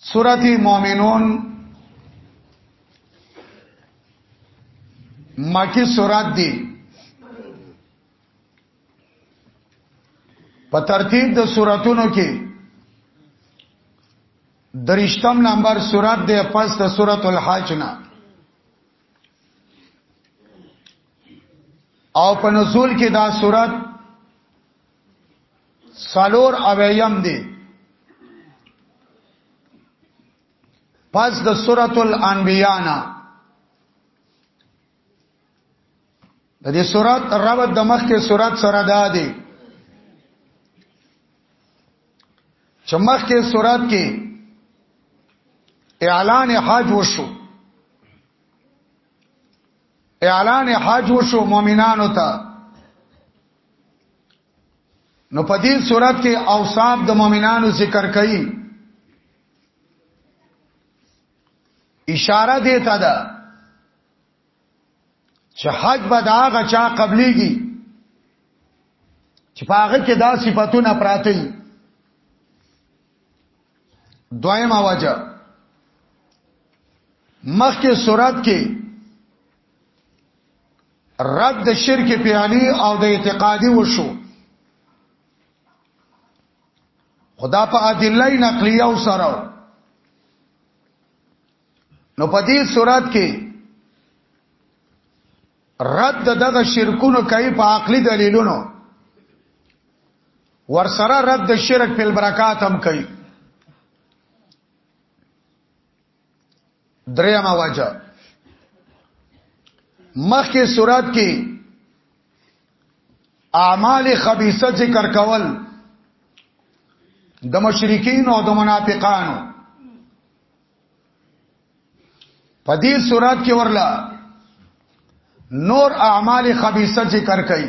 سورت مومنون مکی سورت دی په ترتیب د سوراتونو کې درشتم نمبر سورت دی پس د سورت الحاج نه او په نزول کې دا سورت سالور اویم دی پس د سورۃ الانبیاء نه د دې سورۃ رب د مخ کې سورۃ سره دا دی چمخ کې سورات کې اعلان حج وشو اعلان حج وشو مؤمنانو ته نو په دې صورت کې اوصاف د مؤمنانو ذکر کړي اشاره دی ته ده چې حج به دا غچا قبليږي چې پاغه کې دا صفاتونه پراته دي دویمه وجه مخکې صورت کې رد د شرک پیانی او د اعتقادي وشو خدا په ادله نقلیه او سره نو په دې صورت کې رد دغه شرکونو کوي په عقلي دلیلونو ورسره رد د شرک په برکات هم کوي درېمه وجه مخکې صورت کې اعمال خبيثه ذکر کول د مشرکین او د منافقانو په دې صورت کې ورلا نور اعمال خبيثه ذکر کړي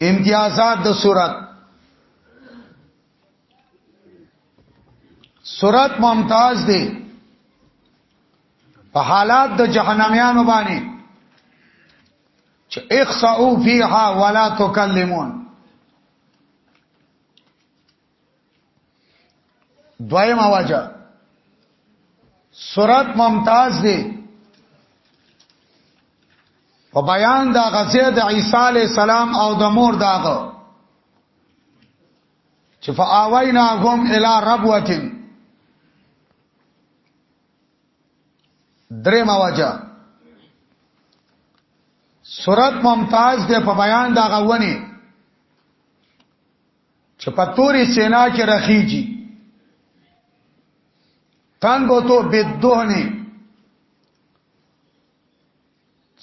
امتیازات د صورت صورت ممتاز دی په حالات د جهنميانو باندې چې اخسعو فیها ولا تکلمون دویم واجه سورت ممتاز دی په بیان دا غزه د عیسی علی السلام او د مور داغه چې فاوینا هم الی ربوتن درې مواجه سورت ممتاز ده په بیان دا غونی چې په توري سینا کې رخیږي تنګو تو بدهنه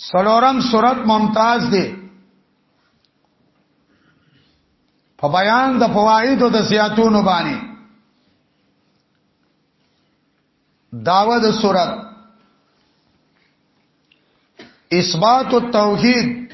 سلورم صورت ممتاز دی په بیان د فواید او د سیاتونو باندې داوه د صورت اثبات التوحید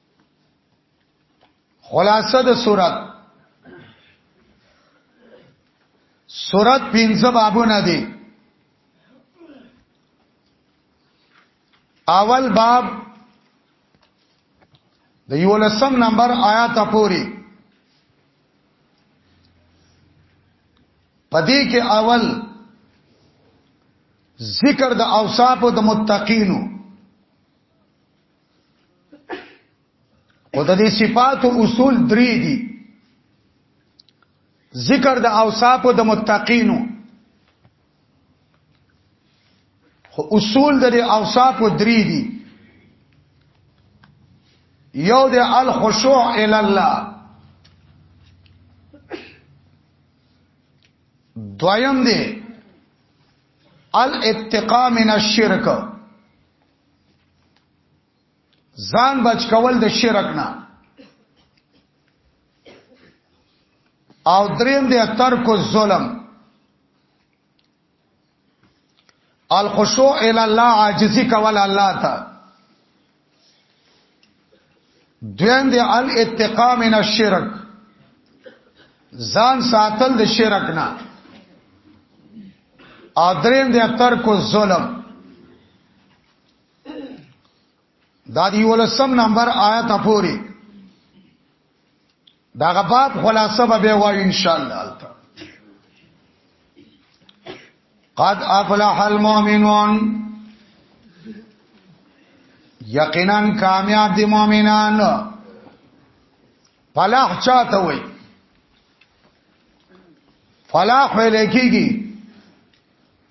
خلاصه د صورت صورت پنځه بابونه دي اول باب د یو لسم نمبر آیات پوری پدې کې اول ذکر د اوصاف د متقینو او د دې صفات او اصول درې دي ذکر د اوصاف د متقینو خو اصول د اوصاف درې دي یو د الخشوع الی الله دویم دی الاتقا من الشرک ځان بچ کول د شرک نه او دریم دی ترک الظلم الخشوع الى الله عاجزی کول الله ته دویم دی الاتقا من الشرک ځان ساتل د شرک نه او دریم دی ترک الظلم دا دی ولسم نمبر آیت پوری دا غباب خلاصه به وایو ان شاء الله قد افلح المؤمنون یقینا کامیاب دي مؤمنان فلاح چاته وي فلاح ویل کیږي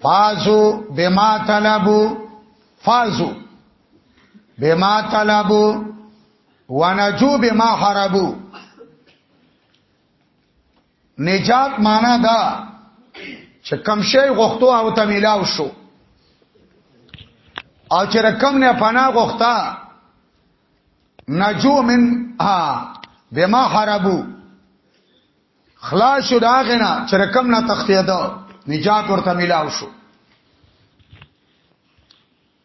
فازو بما طلبو فازو بما طلبو ونجو بما حربو نجات معنا دا چې کم شی غوښتو او ته ملاو شو او چې رقم نه پنا غوښتا نجو من ها بما حربو خلاص شو داغه نه چې رقم نه تختیدا نجات ورته ملاو شو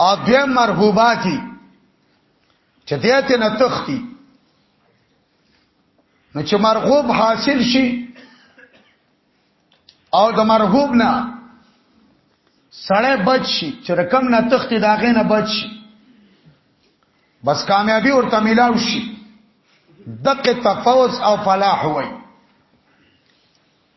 او دوی مرغوباتی چې دې ته نه تختی نو چې مرغوب حاصل شي او د مرغوب نه سړی بچ شي چې رقم نه تختی داغه نه بچ شي بس کامیابی ورته ملاو شي دغه تفوز او فلاح وای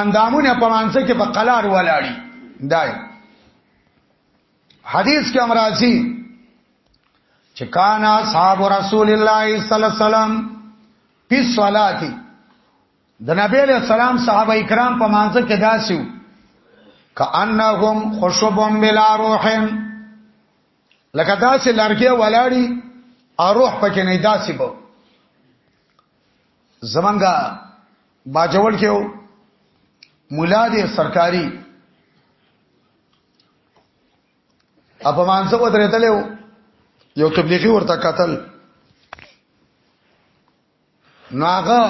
اندامونه په مانسه کې په قلار ولاړی دای حدیث کې امراضی چې کان اصحاب رسول الله صلی الله علیه وسلم په صلات د نبی له سلام صحابه کرام په مانسه کې داسیو کانهم خشبم بلا روح لکه داسې لرګي ولاړی او روح پکې نه داسې بو زمنګا باجوړ کې مولا دې سرکاري اپا مانسه و درېدلې یو تبلیغي ورته قتل ناغه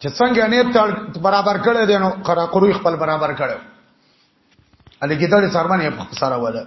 چې څنګه نه برابر کړي دي نو خرا کوي خپل برابر کړي الګیدل سرمنه په سره وله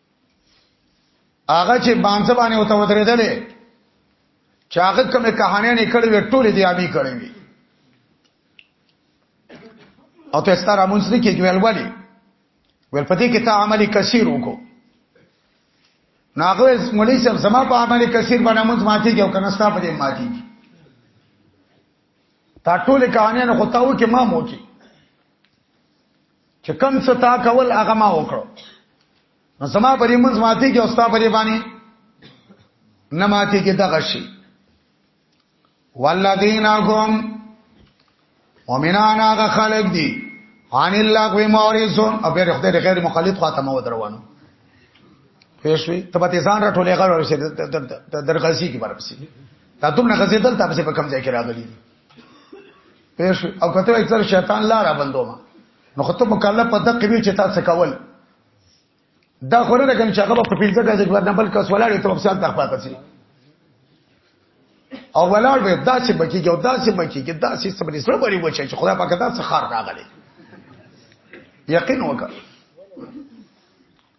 هغه چې باندې باندې وته ودرېدلې چې هغه کومه کہانې نه کړې وې ټولې دی ابي کړې وې او ته ستاره مونږ دې کې ویل وړي ول پدې کې ته عملي کثیر وکړو ناغه مولوی صاحب زما په عملي کثیر باندې مونږ ماتي کې او کنه ستا په دې ماتي کې تا ټول کہانې نه خو تاو کې ما مو کې چې کم څه تا کول هغه ما وکړو نو زما پرې منځ ماتي کې اوستا پرې باندې نه ماتي کې دغه شي والذین هم مؤمنان هغه خلق دي عن الله و مورثون او به خدای غیر مخالف خاتمه و دروانو پېښوي ته به ځان را ټولې غړ ورسې درغسي کې برپسې تا دومره غزیدل تاسو په کم ځای کې راغلي پېښ او کته اکثر شیطان لار بندو ما نو خطه مکلف په دقه وی چې تاسو کول دا خو نه کنه چې هغه په پینځه کسه کې ورنه بل کس ولاړ ته وبسال تخ پاتې سي او ولاړ به داسې بکی کې او داسې بکی کې داسې سمري سره بری وچه چې خدای پاک داسې خار راغلي یقین وکړه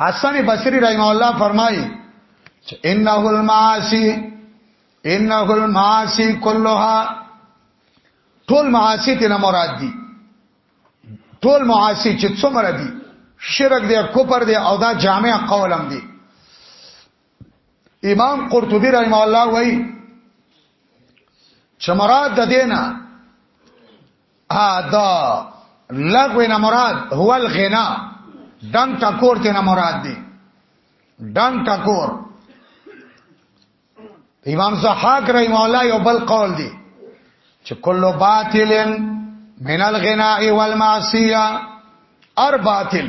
حسن بصری رحم الله فرمایي چې انه المعاصی انه المعاصی كلها ټول معاصی ته نه مراد دي ټول معاصی چې څومره دي شرک دی کفر دی او دا جامع قولم دی امام قرطبي رحم الله وایي چې مراد د دینه ا دا لغو نه مراد هو الغنا دنګ ټکور ته نه مراد دی دنګ ټکور امام زحاق رحم الله یو بل قول دی چې کله باطلن من الغناء والمعصيه ار باطل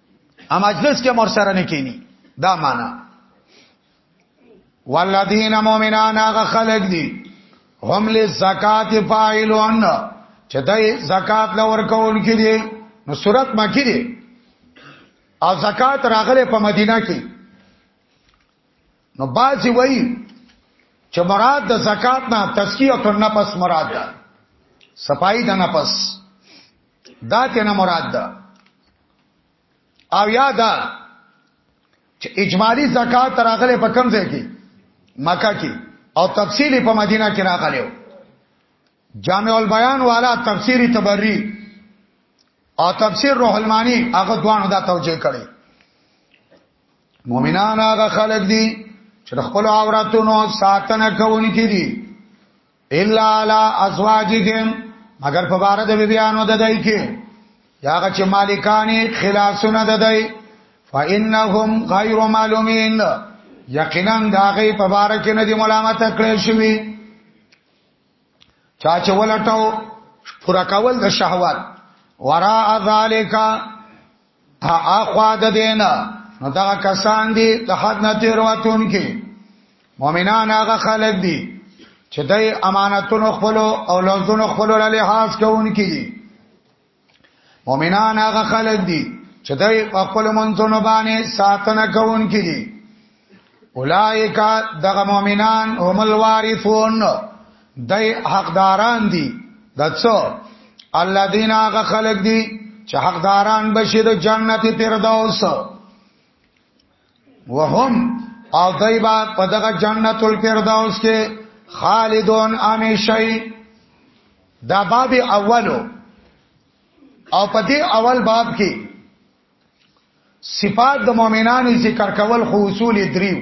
ا مجلس کې مور سره نه کینی دا معنا والذین مؤمنان هغه خلق دي هم له زکات فاعلون چې دای زکات لور کول کړي نو صورت مکی دي او زکات راغله په مدینه کې نو باجی وای چې مراد د زکات نه تزکیه او نفس مراد ده صفائی د نفس دا ته نه مراد ده او یادا چې اجمالی زکات راغله په کم ځای کې مکه کې او تفصیلی په مدینه کې راغله جامع البیان والا تفسیری تبری او تفسیر روح المانی هغه دوانو دا توجیه کړي مؤمنان هغه خلک دي چې خپل عورتونو ساتنه کوونکي دي الا علی ازواجهم مگر په بار د بیانو د دای کې یاغه چې مالکانی خلاصونه د دای فانهم غیر معلومین یقینا دا غي په بار کې نه دی ملامت کړی شوی چا چې ولټاو پورا کول د شهوات ورا ذالک ها اخوا د دینا نو دا کسان دي د حد نه تیر واتون کې مؤمنان هغه خلک دي چې د امانتونو خپل او لوزونو خپل له لحاظ کوونکي دي مؤمنان هغه خلک دي چې د خپل منځونو باندې ساتنه کوونکي دي اولائک دغه مؤمنان هم الوارثون دای حقداران دي دڅو الذين هغه خلق دي چې حقداران بشي د جنت فردوس وهم او دای با په دغه جنت الفردوس کې خالدون امیشی دا باب اولو او په دې اول باب کې صفات د مؤمنانو ذکر کول خو اصول دریو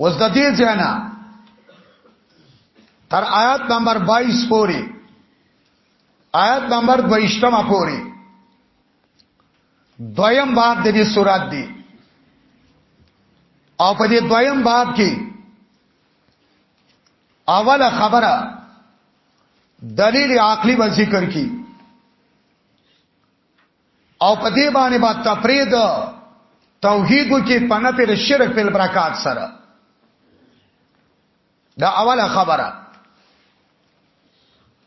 اوس د دې ځنا تر آیات نمبر 22 پورې آیات نمبر 22 پورې دویم باب د دې سورات دی او په دې دویم باب کې اوله خبره دلیل عقلی به ذکر کی او په دې باندې با تفرید توحید کې پنه پر شرک په برکات سره دا اوله خبره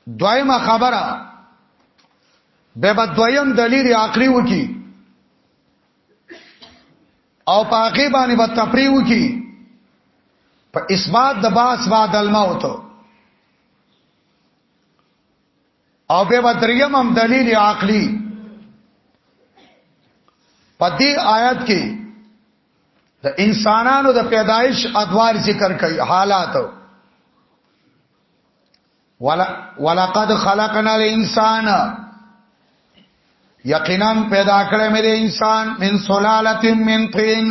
دویمه خبره به با دویم دلیل عقلی وکي او په هغه باندې با تفرید وکي په اثبات د باس بعد الموت او به بدریم هم دلیل عقلی په دې آیات کې د انسانانو د پیدایش ادوار ذکر کوي حالات ولا ولقد خلقنا الانسان یقینا پیدا کړې مې د انسان من سلالت من طين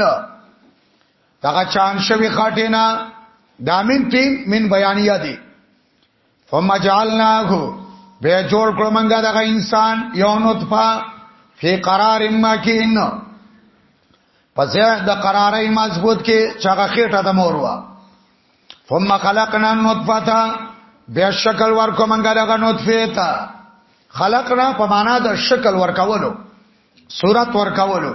دغه چان شوی خټینا دامن طين من بیانیه دي فما جعلناه به جوړ کړو مونږه دغه انسان یو نطفه فی قرار مکین پسې د قرارې مضبوط کې چاغه خېټه د مور وا ثم خلقنا النطفه بیا شکل ورکو مونږه دغه نطفه ته خلقنا په معنا د شکل ورکولو صورت ورکولو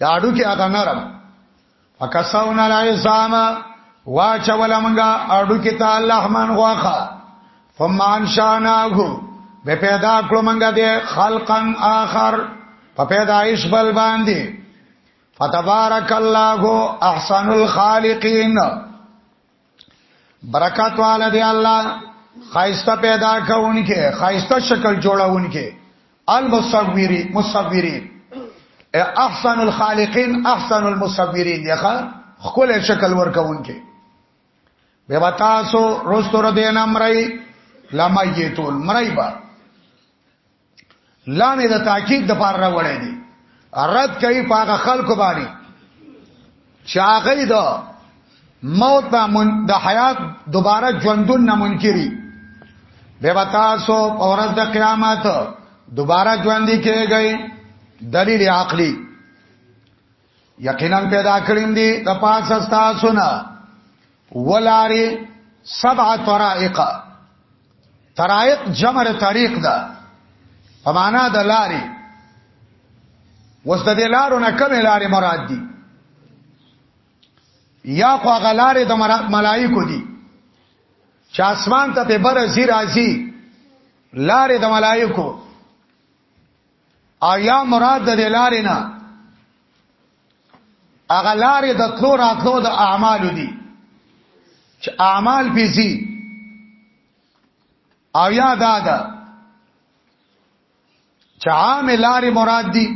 دا اډو کې هغه نرم فکسونا العظام واچول منګه اډو کې ته اللحمن غواخه ثم انشاناه به پیدا کړو منګه دې خلقن آخر په پیدایش بل باندې فتبارک الله احسن الخالقین برکات والا دی الله خایسته پیدا کونکي خایسته شکل جوړونکي المصوری مصوری احسن الخالقین احسن المصورین دی ښا خپل شکل ورکونکي به وتاسو روستور دین امرای لمایتون مرای با لامې د تاکید د پاره راوړې دي رد کوي پاغه خلکو باندې چې هغه د موت نه من د حیات دوباره ژوندون نه منکري به وتاسو اورز د قیامت دوباره ژوند کیږي دلیل عقلی یقینا پیدا کړیم دی د پاس تاسو نه ولاری سبع طرائق طرائق جمع طریق ده په معنا د لارې وس د دې لارو نه کومه لارې مراد دي یا خو هغه لارې د ملائکو دي چې اسمان ته په بر زی راځي لارې د ملائکو او یا مراد د لارې نه هغه لارې د تلو راتلو د اعمالو دي چې اعمال پیزي او یا دا ده چې عام لارې مراد دي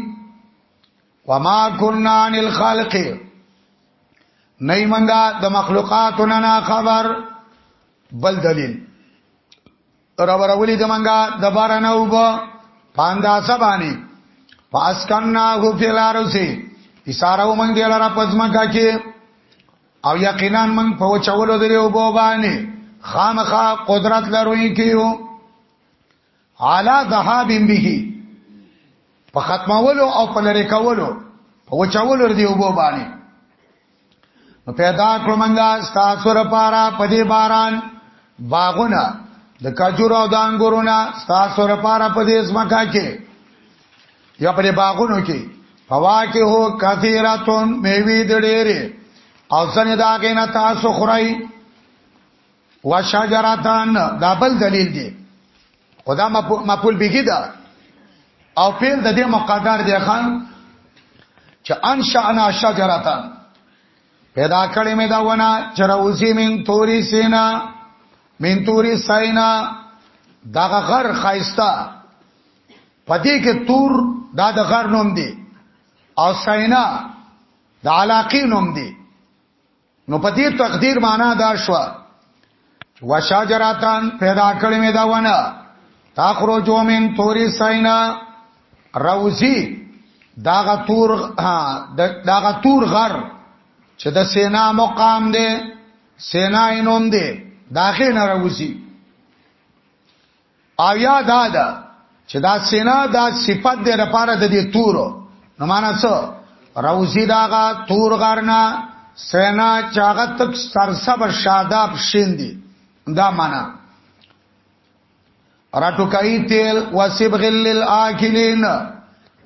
وما كنا عن الخلق نه منګه د مخلوقاتنا نه خبر بل دلیل راورولې د منګه د بارانه وب پاندا سبانی پاس کنا هو فلارو سي اشاره مونږ دی لاره پزما کا کې او یقینا مونږ په چولو دی او بو باندې خامخا قدرت لروي کیو علا ذهاب به په ختمولو او په لری کولو په چولو دی او بو باندې پیدا کړو منګه ستاسو لپاره په دې باران باغونه د کجورو او د انګورونه ستاسو لپاره په دې ځمکه کې یا په باغونو کې فواکه هو کثیراتون میوه د ډېرې او ځنې داګه نه تاسو خورای وشجراتن دا بل دلیل دی خدا مقبول بگی دا او پیل د دې مقدر دی خان چې انشأنا شجرتن پیدا کړې مې دا ونه چروزی من توری سینا من توری سینا دا غر خایستا پدې کې تور دا د غر نوم دی او سینا د علاقې نوم دی نو په دې تقدیر معنا دا شو وشاجراتان پیدا کړې مې دا ونه تخرجو من توری سینا روزی داغه تور داغه تور غر چې د سینا مقام دی سینا انوم دی داخې نه روزی او یا دا ده چې دا سینا دا صفت دی لپاره د دې تور نو معنا څه روزی داغه تور غرنا سینا چاغه تک سرسب شاداب شیندي دا معنا راټوکای تیل وسبغ للآکلین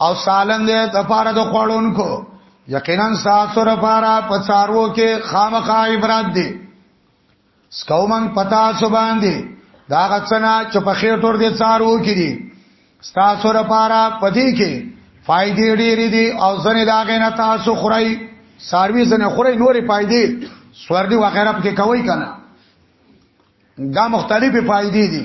او سالن دې لپاره د خوړونکو یقینا ساسو لپاره پڅارو کې خامخا عبرت دی سکو من پتا سو باندې دا غڅنا چې په خیر تور دې څارو کړي ستاسو لپاره پدې کې فائدې ډېرې دي او ځنې دا غنه تاسو خورای ساروی ځنې خورای نورې فائدې سوردی وغیرہ پکې کوي کنه دا مختلفې فائدې دي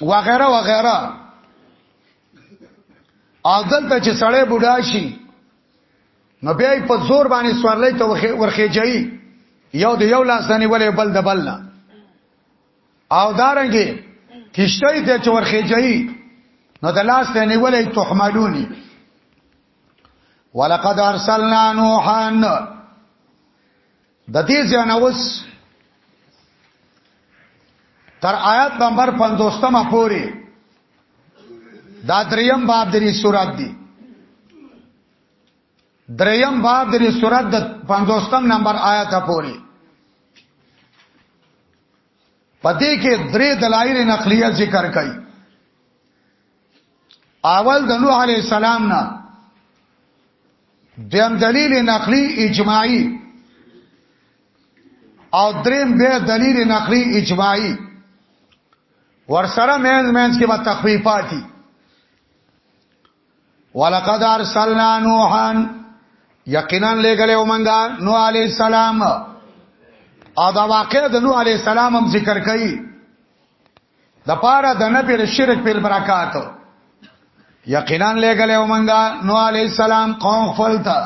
وغیرہ وغیرہ او دلته چې سړی بوډا شي نو بیا په زور باندې سوارلې ته ورخېږي یو د یو لاس نه ولې بل د بل نه او دارنګي کشته ته چې ورخېږي نو د لاس نه ولې تحملونی ولقد ارسلنا نوحا د دې ځانوس تر آیات نمبر 50مه پورې دا دریم باب د دې سورات دی دریم باب د دې سورات د 50م نمبر آیات پورې پدې کې درې دلایل نقلیه ذکر کړي اول د نوح علی السلام نه دیم دلیل نقلی اجماعی او دریم به دلیل نقلی اجماعی ورسره مینز مینز کې به تخفیفاتی ولقد ارسلنا نوحا یقینا لګلې ومنګا نوح علی السلام او دا واقع د نوح علی السلام هم ذکر کړي د پاره د نبی له شرک په برکات یقینا لګلې ومنګا نو علی السلام قوم فلتا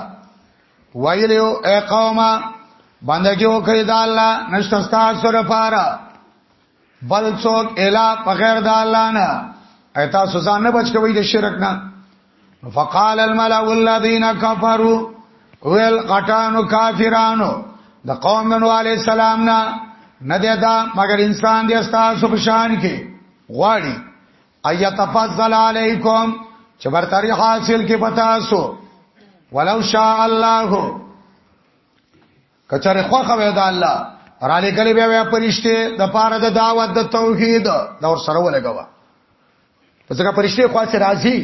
ویلو اے قومه بندگی وکړئ د الله نشته تاسو سره پاره بل څوک الا بغیر د الله نه ایت سزا نه بچ کوي د شرک نه فقال الملأ الذين كفروا ويل غټانو کافرانو د قوم نو علي السلام نه نه دی دا مگر انسان دی تاسو په شان کې غواړي ايت فضل عليكم چې برتری حاصل کې پتا سو ولو شاء الله کچره خوخه وې دا الله را لګلې بیا بیا پرشته د پاره د دعوت د توحید دا ور سره ولګوا پس هغه پرشته خو سره راځي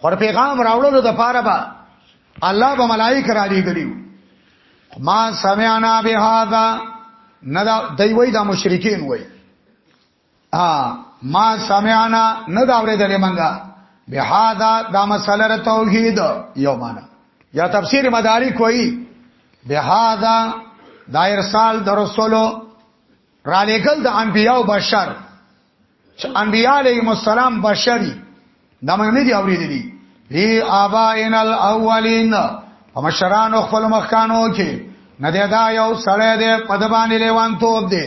خور پیغام راوړلو د پاره با الله به ملائک را لګلیو ما سمعنا بهذا نه دا دی وای دا مشرکین وای ا ما سمعنا نه دا اورېدلې منګه بهذا دا مسله توحید یو معنا یا تفسیر مداری کوئی بهذا دا ارسال د رسولو را لېګل د انبیاء او بشر چې انبیاء علیهم السلام بشری دا موږ نه دی اورېدلی ای ابائن الاولین ومشران خپل مخکانو کې نه دی دا یو سړی دی په دبانې لیوان توپ دی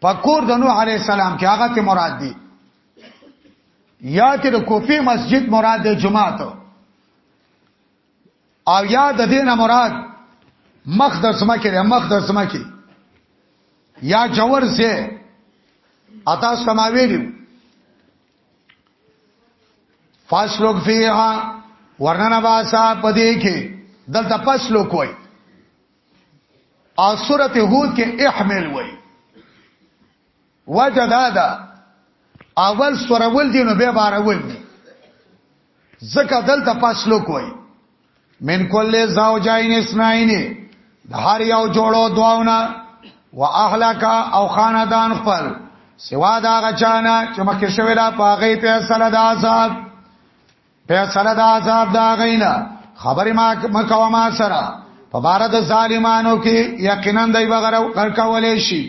پکور د نوح علی السلام کې هغه ته مراد دي یا ته د کوفی مسجد مراد د جمعه ته او یا د دینه مراد مخ د سما کې مخ د سما کې یا جوور سه اتا سماویلو فاسلوک فیها ورننه باسا پدې کې دلته پسلو کوي او سورته هود کې احمل وای وجه دا ده اول سورول دی نو به بارول دی زکه دلته پاسلو کوي من کل زوجین اسناین د هر یو جوړو دواونه واهلک او خاندان خپل سوا دا غچانا چې مخکې شوی دا پاغې په سره د عذاب فیصله دا عذاب دا غینا خبر ما مکو ما سره په بار د ظالمانو کې یقینا دای بغیر ورکولې شي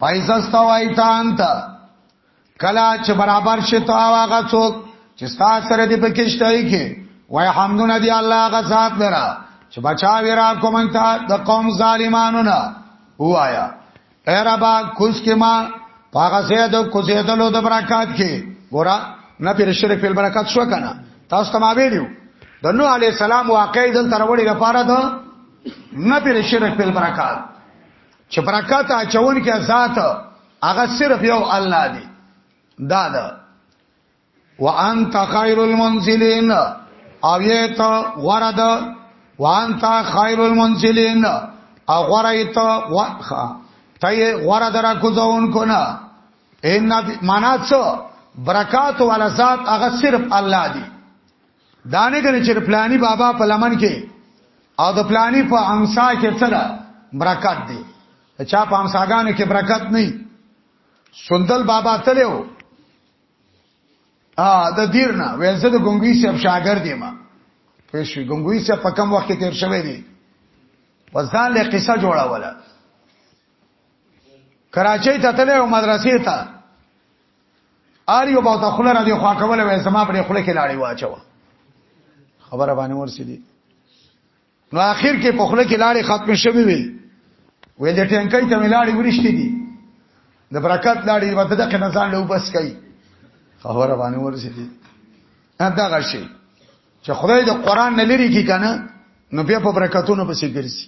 پایزه ستوای تا انت کلا چې برابر شي تو هغه څوک چې ستا سره دې پکشتای کې وای حمدونه دی الله هغه ذات لرا چې بچا ویرا کوم ته د قوم ظالمانو نه وایا اے ربا کوز کې ما پاغه زید کوزیدلو د برکات کې ګورا نبی رسول په برکات شو کنه تاسو ته ما ویلو د نوح علی السلام واقعي دل تروري لپاره د نبی رسول په برکات چې برکات اچون کې ذات هغه صرف یو الله دی دا ده وانت خیر المنزلین او یې ته غره ده وانت خیر المنزلین او غره یې ته وخه ته یې غره درا کوزون کو نه ان معنا څه برکات والا ذات هغه صرف الله دی دانه کنه چې پلانی بابا په لمن کې او د پلانی په امسا کې څه ده برکات دی چا په امساګانو کې برکات نه سندل بابا تلو ا د دیرنا ویل زه د ګنگوی صاحب شاګرد یم پوه شو ګنگوی صاحب په کم وخت کې تیر شوی دی وزان له قصه جوړاوله کراچۍ ته تللی او مدرسې ته ار یو باو ته خله را دی خوا کوله وې زما پرې خله کې لاړې واچو خبره باندې ورسېدي نو اخر کې په خله کې لاړې ختم شوي وي وې د ټینکۍ ته ملاړې ورشتي دي د برکت لاړې په دغه نزان له وبس کوي خبره باندې ورسېږي دا غشي چې خدای د قران نه لري کی کنه نو بیا په برکتونو پسې ګرځي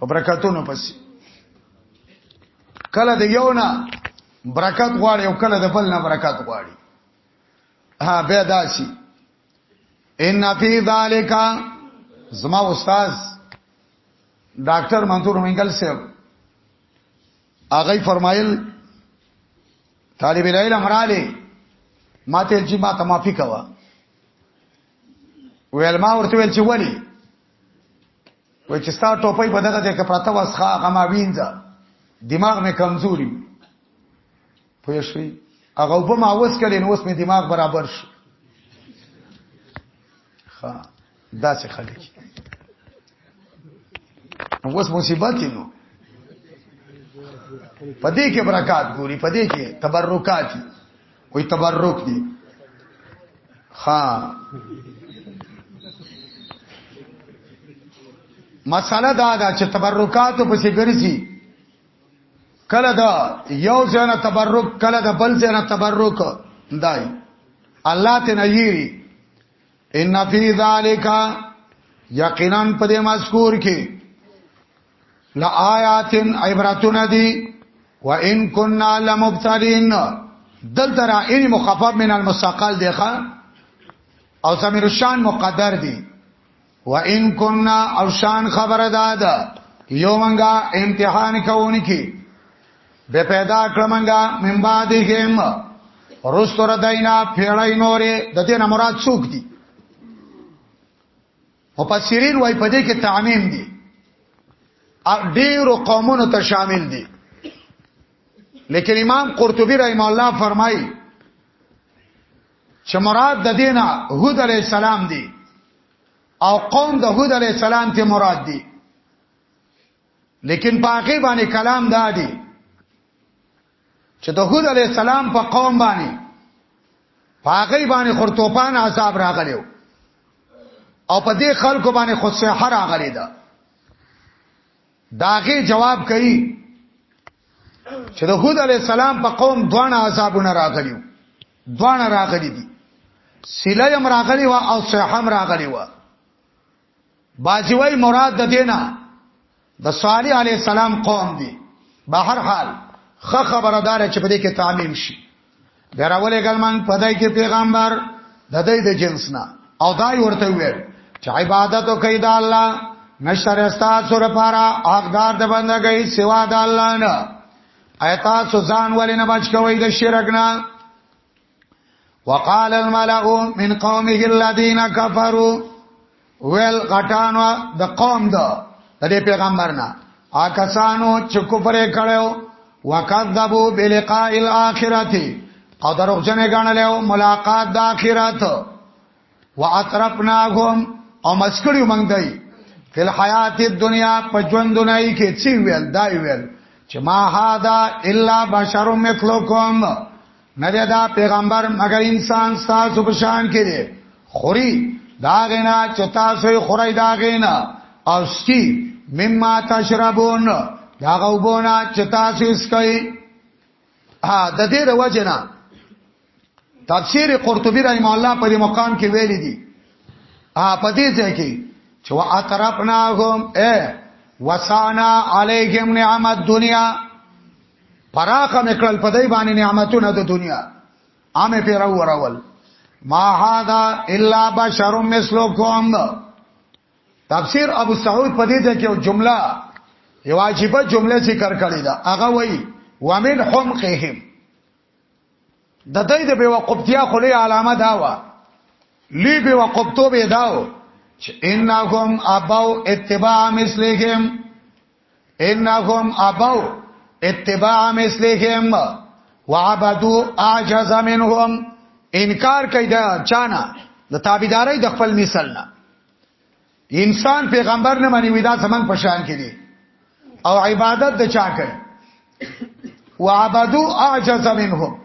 په برکتونو پسې کله د یو نه برکت غواړي او کله د بل نه برکت غواړي ها به داسي ان فی ذالک زما استاد ډاکټر منصور منګل صاحب هغه فرمایل طالب العلم رااله ماته چې ما ته معافي کوا ویل ما ورته ویل چې ولی و چې ستا ټوپۍ په دغه ځای کې پراته وسخه غما وینځه دماغ مې کمزوري پوه شئ هغه وب ما وس کړي نو اوس مې دماغ برابر شو ها دا څه خلک نو اوس مصیبت نو پدې کې برکات ګوري پدې کې تبرکات وي تبرک دي ها مساله دا ده چې تبرکات په څیر ګرځي کله دا یو ځنه تبرک کله دا بل ځنه تبرک دای الله ته نهیری ان فی ذالک یقینا په دې مذکور کې لا آیاتن عبرتون دی و ان کننا لمبتلین دل ترا ان مخفف من المساقل دیخوا او زمیر شان مقدر دی و ان کننا او شان خبره دادا یو منګه امتحان کوونی کی به پیدا کړمنګه من بعدهم رستور داینا پیړای نورې د دې نه مراد څوک دي مفسرین وای په دې کې تعمیم دي ډیرو قومونو ته شامل دي لیکن امام قرطبی رحم الله فرمایي چې مراد د دینه هود علی السلام دی او قوم د هود علی السلام ته مراد دی لیکن پاکی باندې کلام دا دی چې د هود علی السلام په قوم باندې پاکی باندې خرطوپان عذاب راغلیو او په دې خلکو باندې خود سه هر راغلی ده داغه جواب کوي چې د هود علی السلام په قوم دوه عذابونه راغلیو دوانه راغلي دي سله هم راغلي وا او صحه هم راغلي وا باجی وای مراد د دینا د صالح علی السلام قوم دی به هر حال خه خبردار چې په دې کې تعمیم شي بیراولې ګلمان پدای کې پیغمبر د دې د جنس نه او دای ورته ویل چې عبادت کوي د الله نشر استاد سره پارا حقدار د بندګۍ سوا د الله نه ایتا سوزان ولې نه بچ کوي د شرک نه وقال الملأ من قومه الذين كفروا ويل غټانو د قوم دا د دې پیغمبر نه آکسانو چې کفر کړو وکذبوا بلقاء الاخرته او دروغجن غنلو ملاقات د اخرت واطرفناهم او مسکړیو موږ دی فل حیات الدنیا په ژوند دنیاي کې چې ویل دا ویل چې ما هاذا الا بشر مثلکم نه دا پیغمبر مگر انسان تاسو په شان کې دی خوري دا غنا چې تاسو یې خوري دا غنا او سکی مما تشربون دا غوبونه چې تاسو یې سکي ها د دې د وجنه تفسیر قرطبی رحم الله په دې مقام کې ویل دي ها په دې ځای کې چې وا اطرفناهم ا وسانا علیهم نعمت دنیا فراخ مکل په دې باندې نعمتونه د دنیا عامه پیرو ورول ما هذا الا بشر مثلکم تفسیر ابو سعود په دې ځای کې یو جمله یو عجیبه جمله ذکر کړې ده هغه وایي ومن حمقهم د دې د بیوقفتیا خلی علامه دا و لی بیوقفتو به داو چې انهم اباو اتباع مثلهم انهم ابوا اتباع مثلهم وعبدوا اعجز منهم انکار کوي دا چانه د تابعداري د خپل مثال نه انسان پیغمبر نه مني ودا زمنګ پشان کړي او عبادت د چا کوي وعبدو اعجز منهم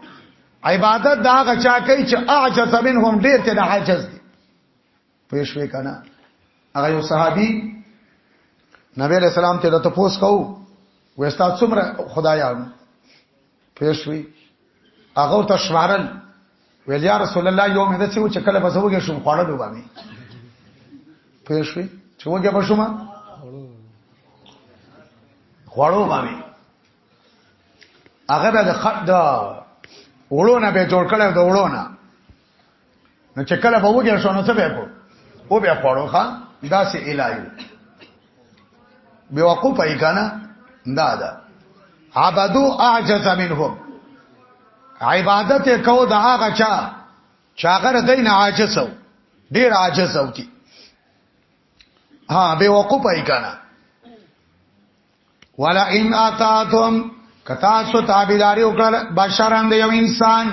عبادت دا غا چا کوي چې اعجز منهم ډیر ته د عاجز دي پوه شوې کنه هغه یو صحابي نبی علیہ السلام ته د تپوس کو وستا څومره خدایانو پوه شوې هغه ته شمارل ویل یا رسول الله یو مې د څه چې کله به زوګې شم خوړل وبامي پوه شوې چې وګه به شوم خوړو باندې هغه به د خد وړونه به جوړ کړو د وړونه نو چې کله به وګر شو نو څه به کو او به خوړو ښا دا سه الایو بیوقوف ای کنه دا دا عبدو اعجز منهم عبادت کو دا هغه چا چاغره دین عاجز او ډیر عاجز او کی ها بیوقوف ای کنه ولا ان اتاتم کتا سو تابعداري وکړه بشران د یو انسان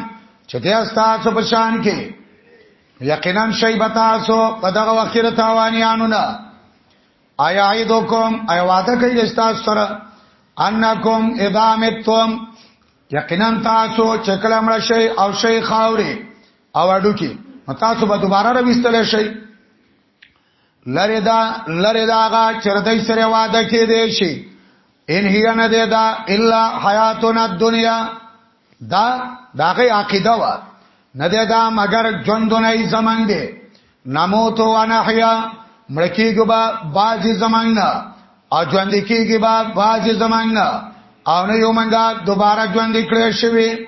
چې د تاسو په شان کې یقینا شی بتاسو په دغه وخت کې تاوانیانو نه آیا ایدوکم آیا وعده کوي د تاسو سره انکم اذا متم یقینا تاسو چې کله مړ شي او شي خاوري او اډو کې تاسو به دوباره راوستل شئ لری دا لری دا غا چردای سره واده کې دی شي ان هي نه دی دا الا حیاتنا الدنیا دا داغه عقیده وا نه دی دا مگر ژوندونه زمان دی نموت و نحیا مړکیږي با باج زمان نه او ژوند کیږي با باج زمان نه او نه یو منګه دوباره ژوند کړی شوی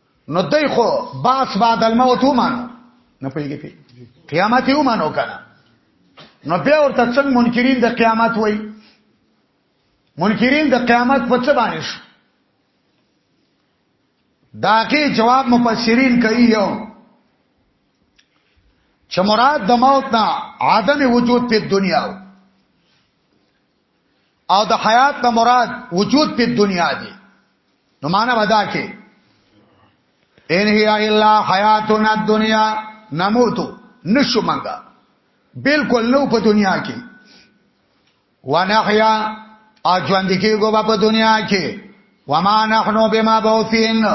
نو دای خو باس بعد الموت ومانو نه پیږي پی قیامت یې ومانو کنه نو بیا ورته څنګه منکرین د قیامت وای منکرین د قیامت په څه باندې شو داګه جواب مفسرین کوي یو چې مراد د موت نه عدم وجود په دنیا و او د حیات نه مراد وجود په دنیا دی نو معنا ودا کې ان هي الا حیاتنا الدنیا نموت نشو منګه بالکل نو په دنیا کې ونحیا اجوان دي کې ګو په دنیا کې وما نحنو بما بوثین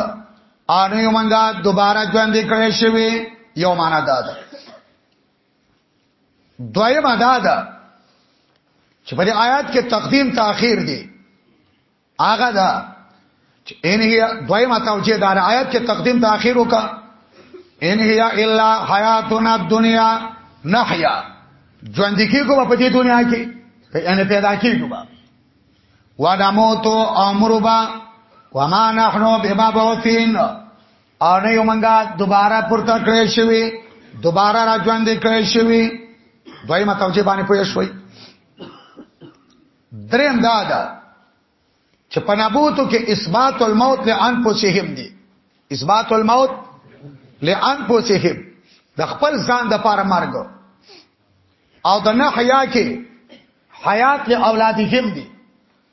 انو یو منګه دوباره ژوند کړی شوی یو معنا دا ده دویم ادا ده چې په آیات کې تقدیم تاخير دی هغه دا چې ان هي دویم توجیه دار آیات کې تقدیم تاخير وکا ان هي الا حیاتنا الدنیا نحیا ژوند کېږو په دې دنیا کې ان پیدا کېږو با وادموتو امربا وما نحنو بمبعثین او نه یو منګه دوباره پورته کړی شوی دوباره را ژوند کړی شوی دوی ما توجه باندې پوه شوي دریم دا ده چې پنابوتو کې اثبات الموت لانفسهم دي اثبات الموت لانفسهم د خپل ځان د پاره مرګ او د نه حیا کې حیات له اولادهم دي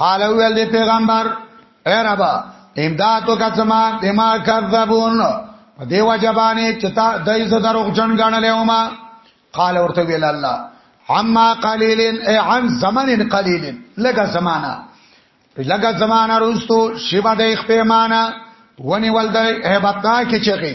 قال ویل دی پیغمبر اے رب امدادو کا زما دما کذبون په دی وجبانی چتا دای ز دروغ جن غنل اوما قال ورته ویل الله عما قليل اي عن زمن قليل لګه زمانہ لګه زمانہ روستو شیبه د اخپیمانه ونی ول د هبتنا کې چغي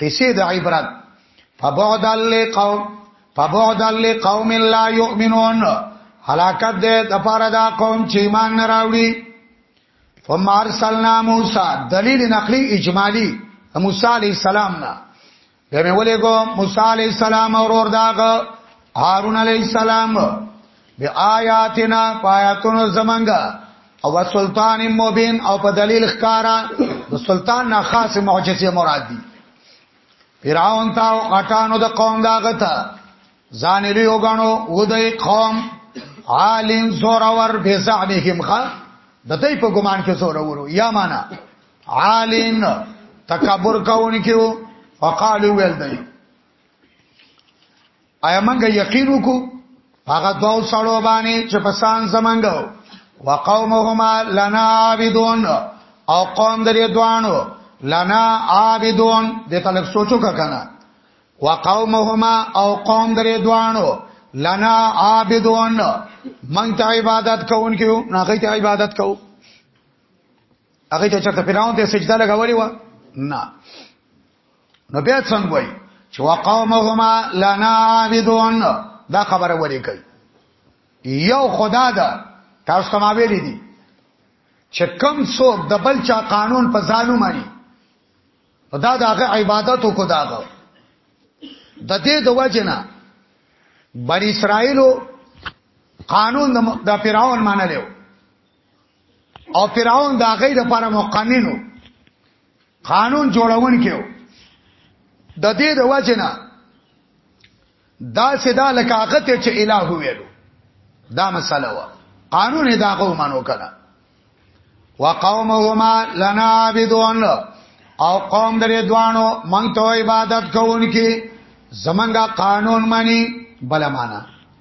قصې د عبرت فبعدا لقوم فبعدا لقوم لا يؤمنون هلاکت دې د پاره دا قوم چې ایمان نه راوړي ثم ارسلنا موسی دلیل نقلی اجمالی موسی علی السلام نه به ولې کو موسی علی السلام اور اور داغه هارون علی السلام بیااتنا پایاتونو زمنګ او سلطان مبین او په دلیل ښکارا د سلطان نه خاص معجزه مراد دي فرعون تا او اټانو د قوم داغه تا ځان لري وګڼو و د قوم عالم زورور به زعمهم خا د دې په ګمان کې زورور یا معنا عالم تکبر کوونکو وقالو ول دی آیا موږ یقین وکړو هغه دوه سړو باندې چې په سان زمنګ وقومهما لنا عابدون او قوم درې دوانو لنا عابدون د تلک سوچو کا کنه وقومهما او قوم درې دوانو لنا عابدون من ته عبادت کوونکو نه کوي ته عبادت کوو هغه ته چرته پیراون ته سجده لګولې و نه نو بیا څنګه وای چې وقومهما لنا عابدون دا خبره ورې کوي یو خدا دا تاسو ته ما ویلې دي چې کم څوک د بل چا قانون په ځانو مانی دا دغه عبادت وکړه داغه د دې د وجنه بنی اسرائیلو قانون د فرعون مانلو او فرعون دا غي د پر مقننو قانون جوړون کېو د دې د وجنه دا سدا لکه هغه ته چې الٰه ویلو دا مسله و قانون دا غو منو کړه وقومهما لنا عابدون او قوم درې دوانو مونږ ته عبادت کوونکي زمونږه قانون مانی بل معنا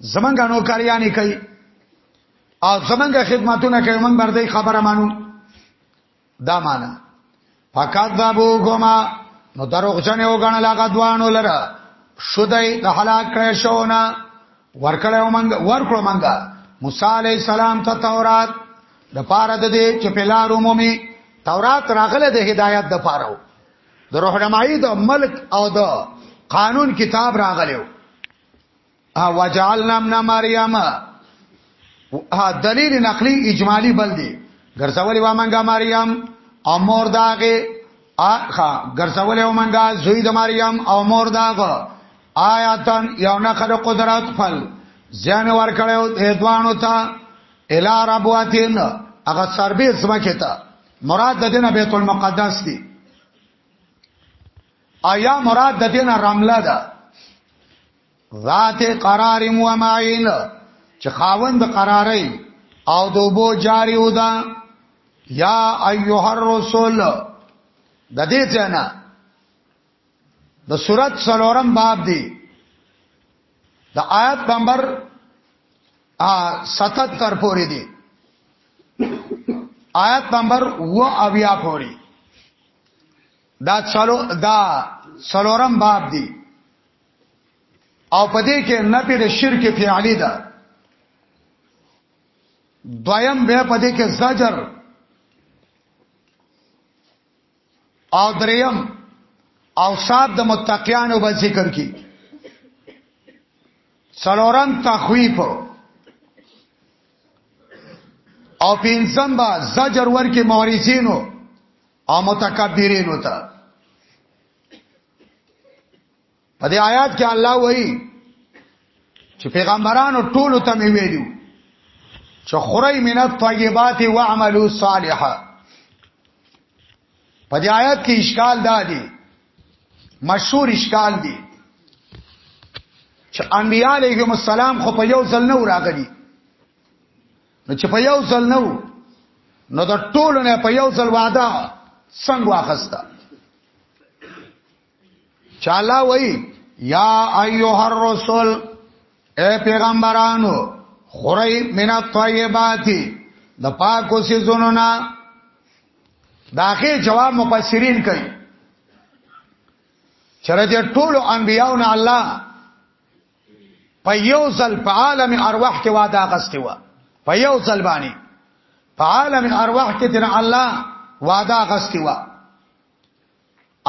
زمنګ نو کاریانی کوي او زمنګ خدمتونه کوي موږ برده خبره مانو دا معنا فقط ذابو ګما نو دروغ جن یو غنل هغه دوانو لره شودای د هلاک کړه شونه ورکړو مونږ ورکړو مونږ موسی علی السلام ته تورات د پاره د دې چې په لار عمومي تورات راغله د هدایت د پاره د روحنمایي د ملک او د قانون کتاب راغلو ها وجعلنا ابن مریم ها دلیل نقلی اجمالی بل دی ګرځولې و منګه مریم او مور داغه اخا ګرځولې و منګه زوی د مریم او مور داغه آیاتن یو نه خد قدرت فل ځان ور کړو دوانو ته الا ربواتین هغه سربې سمکه ته مراد د دینه بیت المقدس دی آیا مراد د دینه رمله ده ذات قرار و معین چې خاوند قرارې او دوبو جاری ودا یا ایها الرسول د دې څنګه د سورۃ سلورم باب دی د آیت نمبر 77 پورې دی آیت نمبر و اویا پوری دا چلو دا سلورم باب دی او په دې کې نه پیر شرک فعلی ده دویم به په دې کې زجر او دریم او صاحب د متقیانو به ذکر کی څلورم تخویف او پینځم به زجر ورکې مورثینو او متکبرینو ته په دې آیات کې الله وایي چې پیغمبرانو ټولو ته مې ویلو چې خوري من الطيبات واعملوا صالحا په دې آیات کې اشکال دا دی مشهور اشکال دی چې انبیاء علیهم السلام خو په یو ځل نه راغلي نو چې په یو ځل نه نو د ټولو نه په یو ځل وعده څنګه واخسته چاله وای یا ایها الرسول اے پیغمبرانو خورای من الطیبات د پاکو سيزونو نه داخه جواب مفسرین کوي چرته ټول انبیاونه الله په یو ځل په عالم ارواح کې واده غسته و په یو ځل باندې په عالم ارواح کې تر الله واده غسته و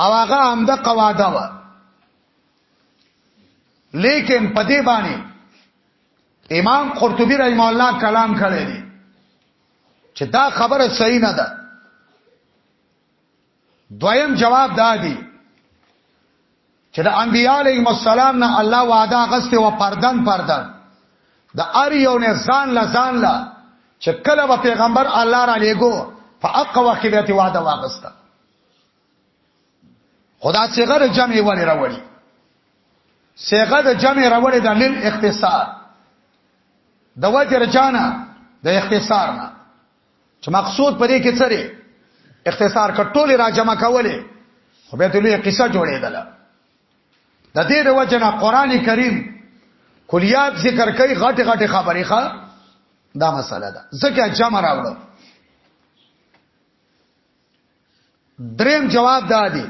او هغه هم د قواده و لیکن په دې باندې امام قرطبي رحم الله کلام کړی دی چې دا خبره صحیح نه ده دویم جواب دا دی چې د انبیاء علیهم السلام نه الله وعده غسته و پردن پردن د ار یو نه ځان لا ځان لا چې کله به پیغمبر الله را لېګو په اق وخت کې به وعده واغسته خدا صغر جمع ولې راوړي صغر د جمع راوړي د لیل اختصار د وجه رجانه د اختصار نه چې مقصود پرې کې څه دی اختصار کټول را جمع کولې خو به دلوې قصه جوړېدله د دې د وجنه قران کریم کلیات ذکر کوي غټ غټ خبرې ښه دا مسله ده ځکه جمع راوړو دریم جواب دا دی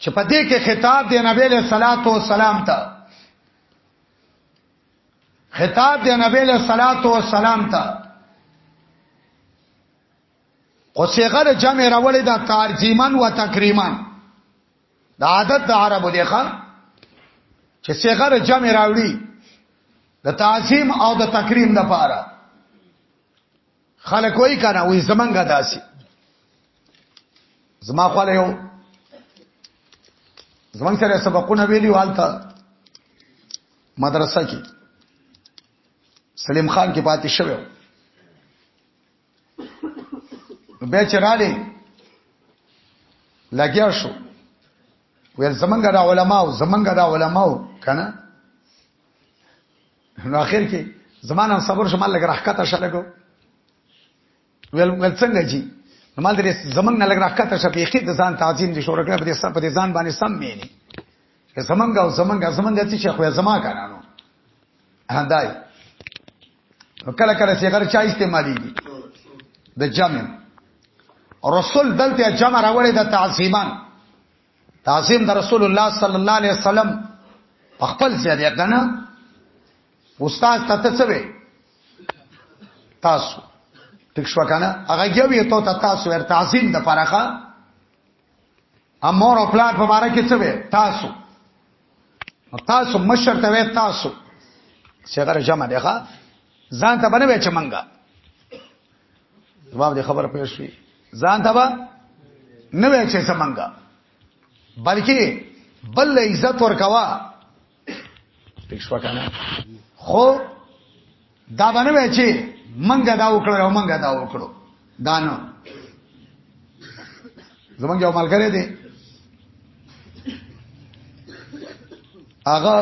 چې په دې کې خطاب دی نبی له صلوات و سلام ته خطاب دی نبی له صلوات و سلام ته خو صيغه جمع راولې دا ترجیمن و تکریمن دا عادت د عربو دی ښا چې صيغه جمع راوړي د تعظیم او د تکریم د پاره خلک وای کنه وې زمنګ داسي زما خو له یو زمنګ سره سبقونه ویلی والته مدرسه کې سلیم خان کې پاتې شوو به چراله لګیا شو ویل زمنګ دا علماء زمنګ دا علماء کنه نو اخر کې زمانه صبر شمال لګ راحته شلګو ول ول څنګه جی مال درې زمنګ نه لګ راکته شپېخې د ځان تعظیم دي شو رکړه په دې سم په دې ځان باندې سم مینه که زمنګ او زمنګ زمنګ چې شیخ وې زما کارانو هداي کله کله چې غر چا استعمالي دي د جمع رسول دلته جمع راوړې د تعظیمان تعظیم د رسول الله صلی الله علیه وسلم خپل زیاده کنه استاد ته ته څه وې تاسو ټیک شو کنه هغه یوې ته ته تاسو ور تعظیم د فرخه امور او پلان په باره کې څه وې تاسو تاسو مشر ته وې تاسو څنګه جمع دی ښا ځان ته باندې چې منګه جواب دې خبر پېښ شي ځان ته به نه وې چې سمنګه بلکې بل عزت ورکوا پښ وکنه خو دا باندې وای چې منګه دا وکړو او منګه دا وکړو دا نو زمونږ یو ملګری دی هغه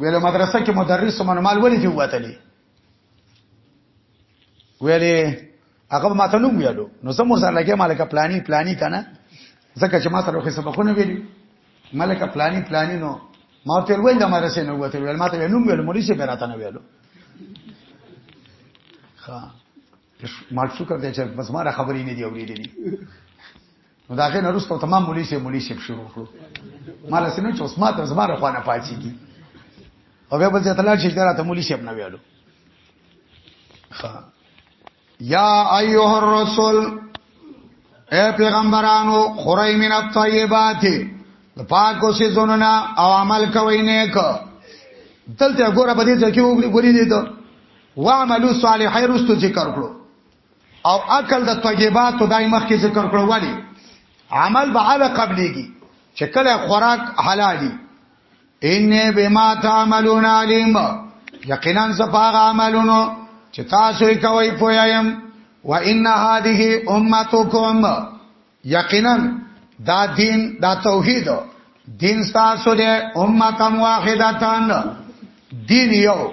ویله مدرسه کې مدرس منمال ولې دی وتلی ویلې هغه ما ته نوم ویلو نو زه مور سره لګې مالک پلاني پلاني کنه ځکه چې ما سره خو سبقونه ویلي مالک پلاني پلاني نو ما ته ویل د مدرسې نه وته ویل ما ته نوم ویل مولوی سي براته نه ویلو ها مال شکر دې چې بس ما خبرې نه دی اورېدلې نو دا غي نرسته تمام مولي سي مولي سي شروع کړو مال سينو چې اوس ما ته زماره خوانه پاتې دي او بیا بل ځای ته لاړ شي دا ته مولي سي نه ویلو یا ایوه الرسول اے پیغمبرانو خورای من الطیبات د پاکو سي زوننا او عمل کوي نیک دلته ګوره په دې ځکه وګوري دي ته واعملوا صالحای رستو ذکر کړو او عقل د طیبات دای مخکې ذکر کړو والی عمل به علا قبليږي چې کله خوراک حلالي ان بما تعملون علیم یقینا زفاغ عملونو چې تاسو یې کوي پوهایم و ان هذه امتکم یقینا دا دین دا توحید دین تاسو دې امتم واحدتان دین یو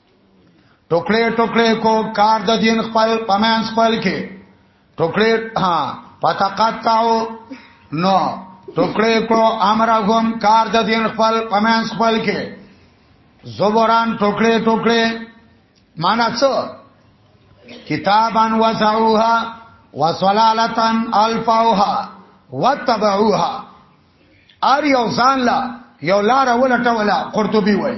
ټوکړې ټوکړې کو کار د دین خپل پمن خپل کې ټوکړې ها پتاقتاو نو ټوکړې کړو امرهم کار د دین خپل پمن خپل کې زبران ټوکړې ټوکړې معنا څه کتابان وسعوها وصلالتن الفوها وتبعوها ار یو ځان لا یو لار ولټوله قرطبي وای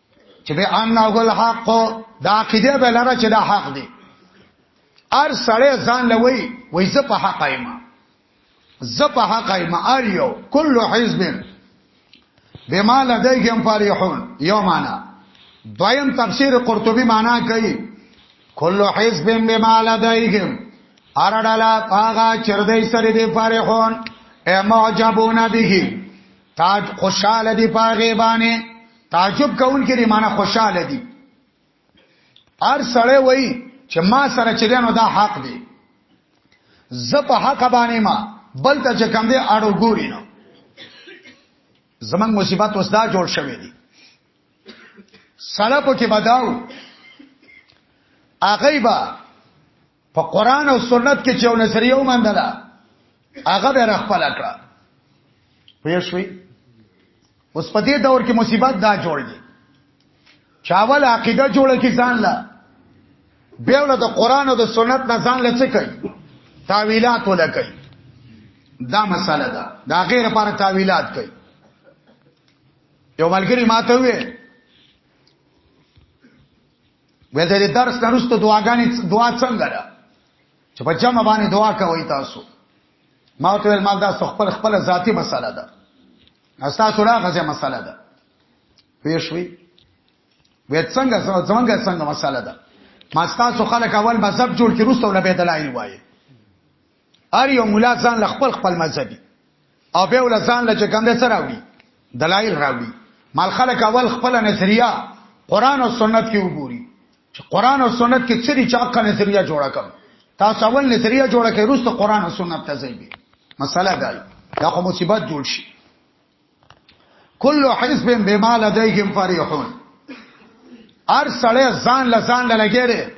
چې به ان هو الحق دا عقیده به لره چې دا حق دی ار سړی ځان لوي وای زه په حق ایم زه په حق ایم ار یو کل حزب بما لدیهم فرحون یو معنا دویم تفسیر قرطبی معنا کوي کل حزب بما لدیهم ار ډلا پاغا چردای سره دی فرحون ا معجبون به تاج خوشاله دی پاغه باندې تعجب کون کې دی معنی خوشاله دی هر سړی وای چې ما سره چرینو دا حق دی زه په حق باندې ما بل ته چې کم دی اړو ګوري نو زمنګ مصیبت اوس دا جوړ شوی دی سلام په کې بداو اغیبا په قران او سنت کې چې یو نظریه ومندله هغه به رخپل کړه پوه شوي اوس په دې دور کې مصیبت دا جوړ دی چاول عقیده جوړه کی ځان لا به ول د قران او د سنت نه ځان لڅ کوي تاویلات ولا کوي دا مساله ده دا غیر لپاره تاویلات کوي یو ملګری ماته وې وې د دې درس نرسته دعاګانې دعا څنګه ده چې په جمع باندې دعا کوي تاسو ما ته ول مال دا خپل خپل ذاتی مسله ده استا سره غزه مسله ده پېښوي وې څنګه څنګه څنګه مسله ده ما تاسو خلک اول مذهب جوړ کړو ستو لبه دلایل وایي ار یو مولا ځان له خپل خپل مذهبي او به ول ځان له کوم د سره راوړي دلایل راوړي مال خلک اول خپل نظریه قران او سنت کې وګوري چې قران او سنت کې څه دي چې عقل نظریه جوړه کړ تاسو اول نظریه جوړه کړئ روسته قران او سنت ته ځئ مسله ده دا خو مصیبت جوړ شي کل حزب بما لديهم فرحون ار سړی ځان لسان لګیره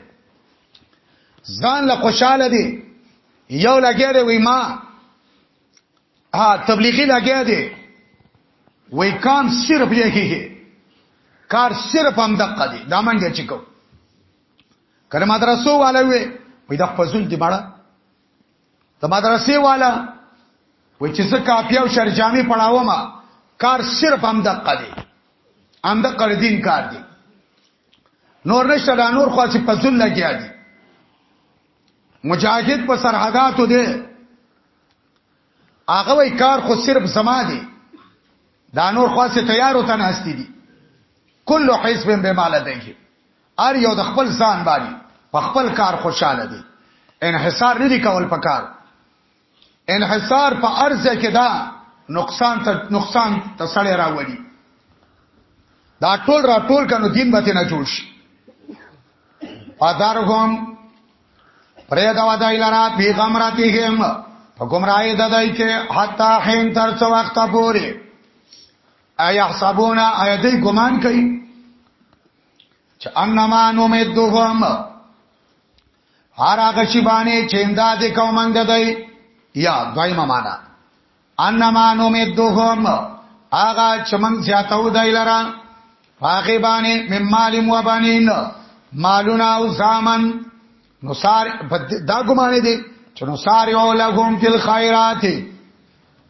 ځان له خوشاله دي یو لګیا دی وای ما ها تبلیغی لګیا دی وای کام صرف یې کیږي کار صرف هم دقه دی دا منګه چکو کله مدرسو والا وي وای د خپل دی مړه د مدرسې والا وای چې څه کاپیا او شرجامي پڑھاوم کار صرف هم دقه دی هم دقه دین کار دی نور نشته دا نور خو چې پزول لګیا دي مجاهد په سرحداتو دی هغه وی کار خو صرف زما دی دا نور خو چې تیار او تنهستی دي کله حزب به مال دی ار یو د خپل ځان باندې په خپل کار خوشاله دي انحصار نه دي کول پکار انحصار په ارزه کې دا نقصان ته نقصان ته سړی راوړي دا ټول را ټول کنو دین به نه جوړ شي پادارهم پرې دا ودای لرا پیغام راتیهم په گمراهی ددای کې حتا حین تر څو وخت پورې ایا حسابونه ایا دې ګمان کوي چې انما نو مې دوهم هر هغه شی باندې چې امداد کوم منګ دی یا دویمه معنا انما نمدهم هغه چې موږ زیاتو دی لره هغه باندې ممال مو باندې مالونه او زامن نو سار دا ګمانه دي چې نو سار یو لهم فی الخيرات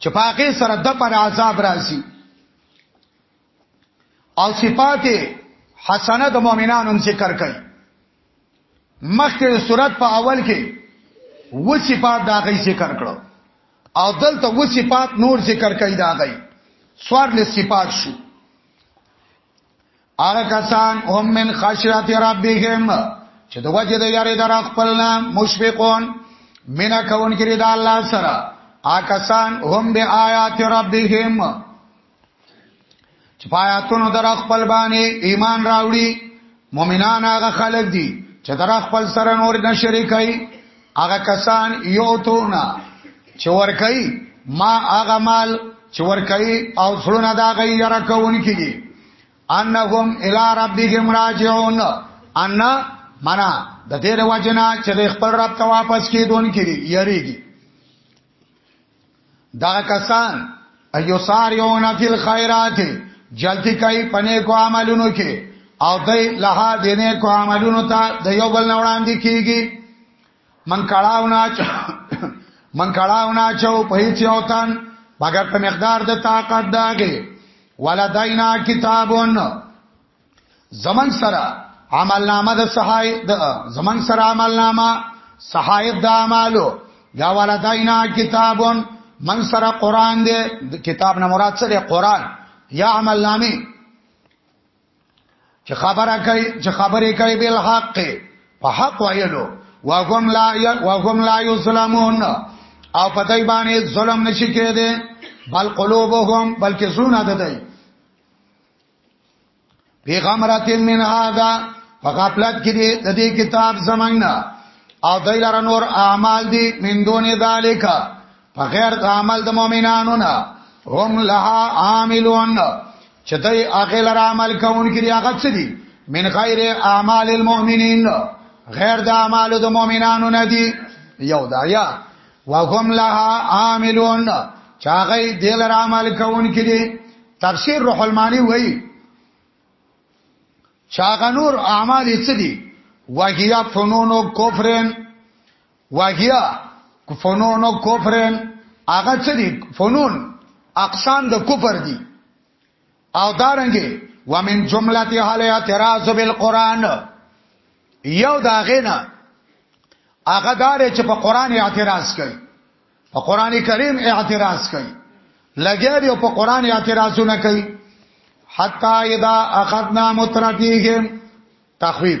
چې پاکه سره د پر عذاب راځي او صفات حسنه د مؤمنانو ذکر کړي مخکې صورت په اول کې و صفات دا غي ذکر کړو او دلته و صفات نور ذکر کړي دا غي سوار له صفات شو هغه کسان هم من خشیت ربهم چې د وجه د یاري در خپل نام مشفقون مینا کون کړي د الله سره هغه کسان هم به آیات ربهم چې پایاتونو در خپل باندې ایمان راوړي مؤمنان هغه خلک دي چې در خپل سره نور نه شریکای هغه کسان یو تونا چې ور کوي ما هغه مال چې ور کوي او څلونه دا غي یره کوونکي دي انهم الى ربهم راجعون ان منا د دې د وجنا چې د خپل رب ته واپس کیدون کړي یریږي دا کسان ایو ساریون فی الخيرات جلتی کوي پنه کو عملونو کې او دای لها دینه کو عملونو ته د یو بل نوړاندې کیږي من کړهو نه چا من کړهو نه چاو په هیڅ یو تن مگر په مقدار د طاقت داګه ولدینا کتابون زمن سره عمل نامه د صحای د زمن سره عمل نامه صحایف د اعمالو یا ولدینا کتابون من سره قران دی کتاب نه مراد سره قران یا عمل نامه چې خبره کوي چې خبرې کوي بل حق په حق وایلو وهم لا وهم لا یسلمون او په دای باندې ظلم نشي کېده بل قلوبهم بلکې زونه ده دی پیغمبرات من هذا فقافلت کې د دې کتاب زمنګ او دای لره نور اعمال دي من دون ذالک په غیر د عمل د مؤمنانو نه هم لها عاملون چې دوی هغه لر عمل کوونکي دي هغه څه دي من غیر اعمال المؤمنین غیر د اعمال د مؤمنانو نه دي یو دا یا وهم لها عاملون چاغی دل را عمل کون کړي تفسیر روح المانی وایي چاغنور اعمال څه دي وهیا فنون او کفرن واګیا فنون او کفرن هغه څه دي فنون اقسام د کفر دي او دارنګي ومن جملته حال اعتراض بالقران یو دا غینا هغه دار چې په قران اعتراض کوي په قران کریم اعتراض کوي لګیا دی په قران اعتراضونه کوي حتا اذا اخذنا مترفیهم تخویب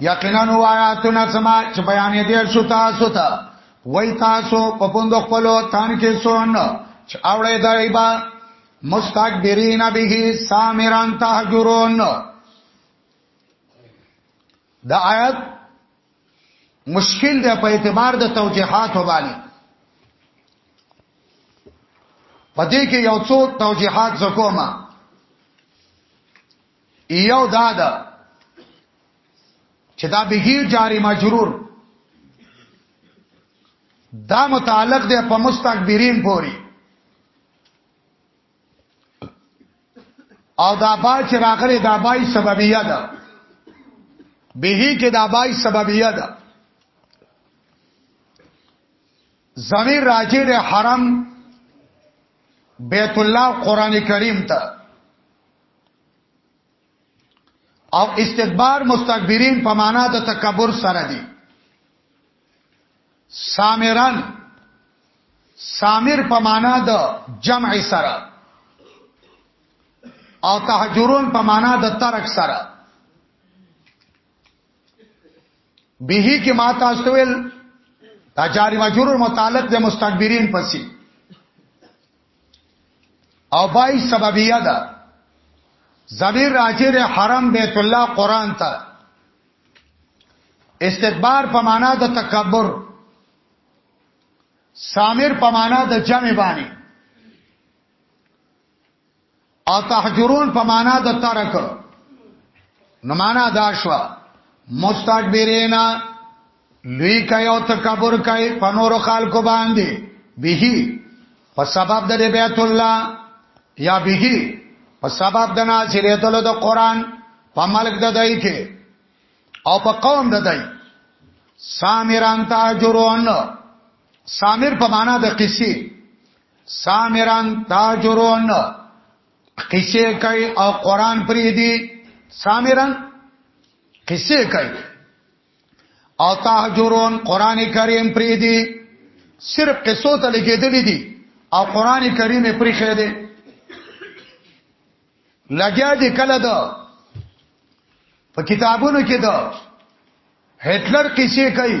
یقینا هو آیاتنا سما چې بیانې دې شو تاسو ته وای تاسو په پوند خپل تان کې سون چې اوړې دایبا مستكبرین به سامران تهجرون دا آیات مشکل ده په اعتبار د توجیهات باندې پدې کې یو څو توجیهات زکوما یو دا ده چې دا بهیر جاری مجرور دا متعلق دی په مستقبرین پوری او دا با چې راغلي دا بای سببیه ده به کې دا بای سببیه ده زمیر راجع د حرم بیت الله قران کریم ته او استکبار مستكبرین په معنا د تکبر سره دي سامران سامر په معنا د جمع سره او تهجرون په معنا د ترک سره به کې ما تاسو ویل دا جاری مجرور متعلق د مستكبرین پسې او بای سببیه ده زمیر راجی ده حرم بیت الله قرآن تا استکبار په معنا د تکبر سامر په معنا د جمع باندې او تحجرون په معنا د ترک نو معنا دا شو مستكبرینا لوی کوي او تکبر کوي په نورو خلکو باندې به په سبب د بیت الله یا به په سبب د نازلېدلو د قران په ملک د دای کې او په قوم د دای سامران تاجرون سامر په معنا د قصې سامران تاجرون قصه کوي او قران پری دی سامران قصه کوي او تاجرون قران کریم پری دی صرف قصو ته لګیدلې دي او قران کریم پری خې دی لګیا دي کله دا په کتابونو کې دا هټلر قصه کوي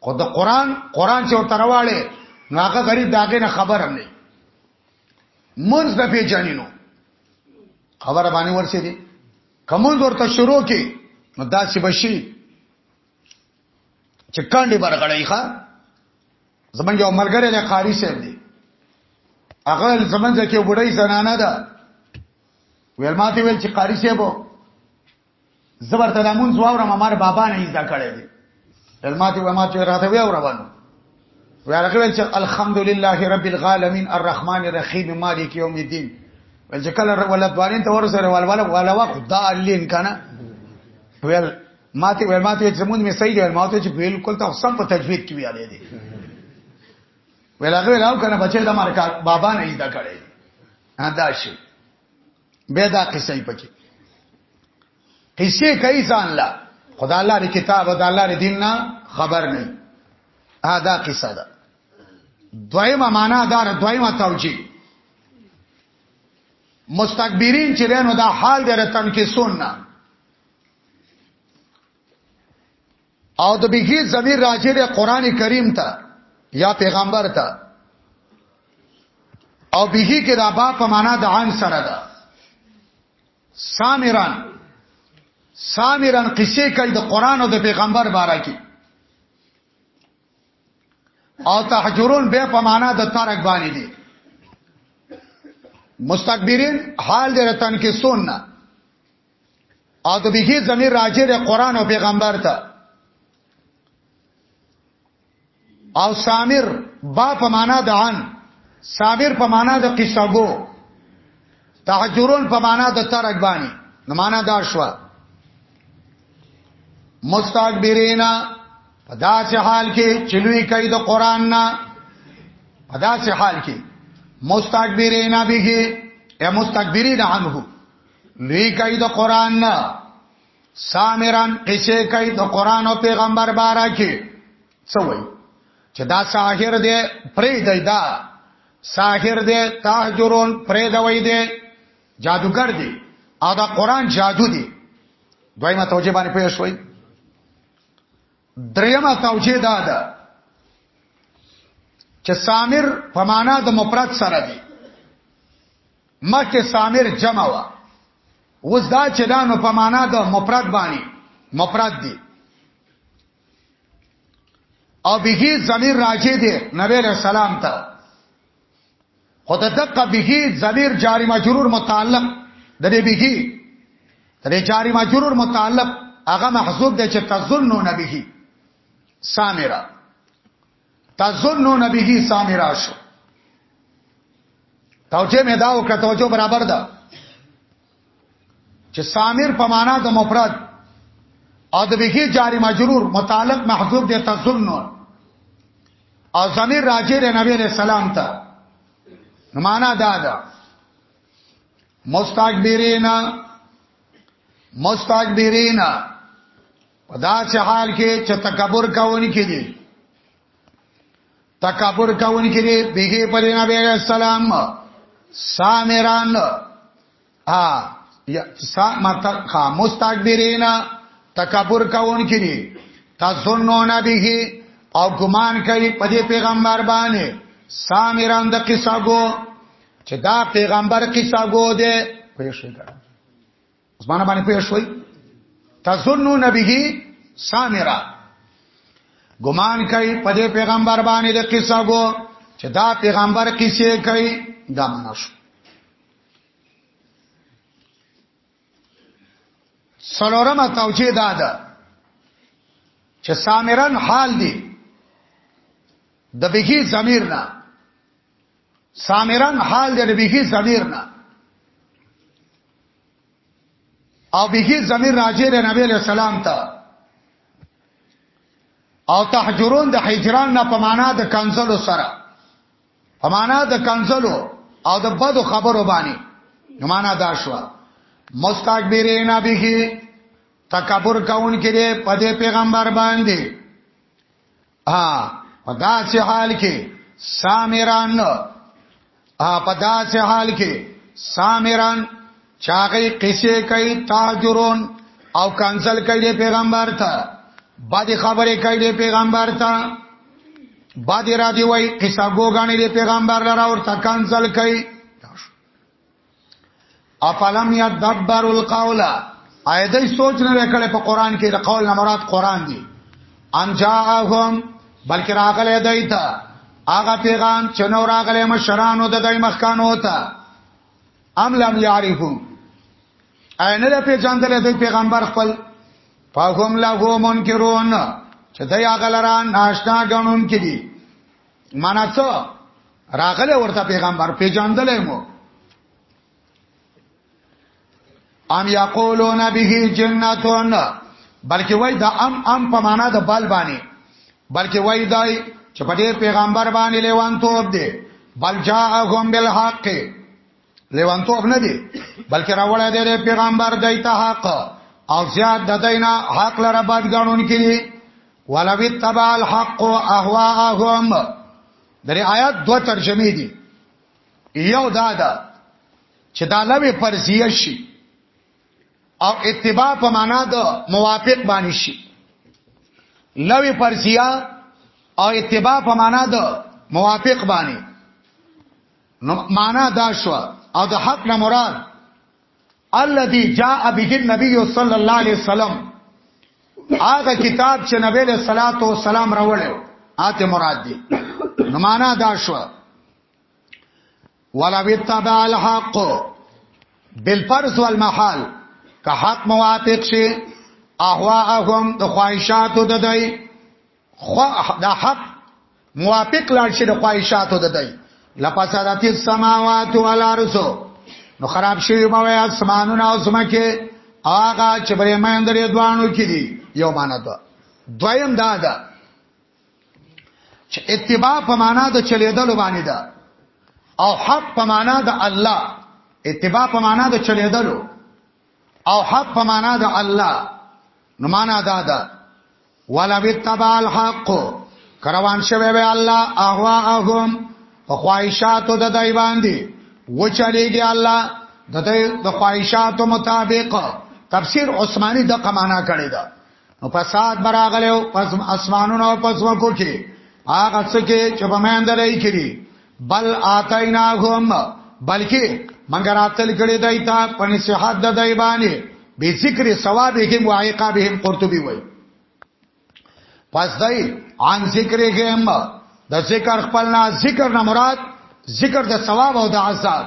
خو د قران قران چې ورته راواله نو هغه غریب داګه نه خبر هم نه منځ نه پیژنینو خبره باندې ورسې دي کوم ورته شروع کې نو دا چې بشي چې کاندې برغړې ښا زمونږ یو مرګره نه قاری سیب دی هغه زمونږ کې وړي زنانه ده ویل ماته ویل چې قاری سیب زبر ته دا مونږ واورم امر بابا نه زده کړی دی الماته و ما چې راته وی اورول وی هغه ویل چې الحمدلله رب العالمین الرحمن الرحیم مالک یوم الدین ول چې کله ولادت وارین ته ورسره ول ول ول وخت دا الین کنه ویل ماته ویل ماته چې مونږ می صحیح دی ماته چې بالکل ته سم په تجوید کې ویاله دی ویل هغه ویل او کنه بچی دا مارکا بابا نه زده کړی دا شي به دا قصې پکې قصې کوي ځان لا خدای الله دی کتاب او د الله دی دین نه خبر نه ها دا قصه ده دویمه معنا دا دویمه توجیه مستكبرین چې رانو دا حال دی رتن کې سننا او د به ضمیر راجع د قران کریم ته یا پیغمبر ته او به کې دا با په معنا د عام سره ده سامران سامران قصې کوي د قران او د پیغمبر باره کې او تحجرون به په معنا د ترک باندې دي مستكبرین حال د رتن کې سننا او د بیهی زمیر راجع د قران او پیغمبر ته او سامر با په معنا د عن سامر په معنا د قصګو تهجرون په معنا د ترک باندې نو معنا دا شو مستكبرینا په داسې حال کې چلوي کوي د قران نه په داسې حال کې مستكبرینا به ای مستكبرین عنه لوی کوي د قران نه سامران قصه کوي د قران او پیغمبر بارا کې څه وایي چې دا ساحر دی پرې دی دا ساحر دی تاجرون پرې دی وایي دی جادوګر دی او دا قران جادو دی دویمه توجه باندې پوه شوي دریمه توجه دا ده چې سامر په معنا د مفرد سره دی مکه سامر جمع وا اوس دا چې دا نو په معنا د مفرد باندې مفرد دی او بهی ضمیر راجع دی نبی علیہ السلام ته خود دقه بهی ضمیر جاری مجرور متعلق د دې بهی د دې جاری مجرور متعلق هغه محذوب دی چې تظنون بهی سامرا تظنون به سامرا شو توجه مې دا وکړه توجه برابر ده چې سامر په معنا د مفرد او د به جاری مجرور متعلق محذوب دی تظن او ضمیر راجع دی نبی علیہ السلام ته معنا دا ده مستكبرین مستكبرین په داسې حال کې چې تکبر کوونکي دي تکبر کوونکي دي به پر نبی عليه السلام سامران ها یا سامتا خا مستكبرین تکبر کوونکي دي تظنون به او ګمان کوي په دې پیغمبر باندې سامران د قصه گو چې دا پیغمبر قصه گو دی پېښه زمانه باندې پوه شوي تظنون به سامرا ګمان کوي په دې پیغمبر باندې د قصه وو چې دا پیغمبر کیسه کوي دا معنا شو سلورمه توجیه دا ده چې سامرن حال دی د بهي ضمیر نه سامرن حال د بیخي ضمیر نه او بیخي ضمیر راځي د نبی له سلام ته او تحجرون د حجران نه په معنا د کنزلو سره په معنا د کنزلو او د بدو خبرو باندې نو معنا دا شو مستكبرین به تکبر کون کړي په دې پیغمبر باندې ها په داسې حال کې سامران ها په داسې حال کې سامران چاغې قصې کوي تاجرون او کانسل کوي پیغمبر ته بعد خبرې کوي پیغمبر ته بعد را دی وای قصه ګوګانی پیغمبر لره ورته کانسل کوي افلم یدبر القول اې دې سوچ نه وکړي په قران کې د قول نه مراد قران دی ان جاءهم بلکې راغله دایته هغه پیغام چې نو راغله مشرانو د دای مخکانو ته ام لم یعرفو اینه له پیژندل د پیغمبر خپل فهم له منکرون چې دای هغه لران ناشنا غنون کې دي معنا څه راغله ورته پیغمبر پیجاندلې مو ام یقولون به جنتون بلکې وای دا ام ام په معنا د بل باندې بلکې وای دای چې په دې پیغمبر باندې لیوان توپ دی بل جاءهم بالحق لیوانتوب نه دی بلکې راوړی دی پیغمبر دایته حق او زیاد د دینا حق لره بد غنون کړي ولو تبع الحق اهواهم درې آیات دوه ترجمه دي یو دا ده چې دا لوي فرضیه شي او اتباع په معنا د موافق باندې شي لوي فرضیه او اتباع په معنا د موافق باندې نو معنا دا شو او د حق نه مراد الذي جاء به النبي صلى الله عليه وسلم هغه کتاب چې نبی له صلوات و سلام راوړل اته مراد دي نو معنا دا شو ولا بتبع الحق بالفرض والمحال که حق موافق شي اهواهم د خواهشاتو د دای خو دا حق موافق لاړ شي د خواهشاتو د دی لپسادت السماوات والارض نو خراب شي به اسمانونه او سمکه هغه چې بری مندرې دوانو کې دي یو معنا ده دویم دا ده چې اتباع په معنا د چلیدلو باندې ده او حق په معنا د الله اتباع په معنا د چلیدلو او حق په معنا د الله نو معنا دا ده ولا وتبع الحق کروان شوه به الله اهواهم په خواهشاتو د دای باندې وچلېږي الله د د خواهشاتو مطابق تفسیر عثماني د قمانا کړی ده نو فساد براغلو پس اسمانونو او پس وکو کې هغه څه کې چې په مهند لري کړي بل آتایناهم بلکې منګر اتل کړي دای ته پني صحت د دای باندې به ذکر ثوابهم و عقابهم قرطبي وای پس دای عن ذکرهم د ذکر خپلنا ذکر نه مراد ذکر د ثواب او د عذاب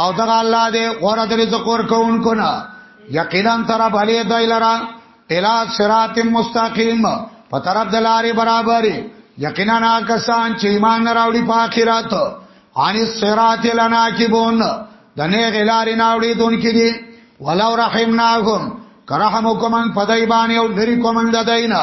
او دغه الله دې غوړه د رزق ورکوونکو نه یقینا تر بلې دایلرا الی صراط مستقیم په طرف د لارې برابرې یقینا کسان چې ایمان راوړي په آخرت ان صراط لنا کیبون د نه غلارې ناوړي دون کې دي ولو رحمناهم کرحمکم ان پدای باندې او لری کوم د دینه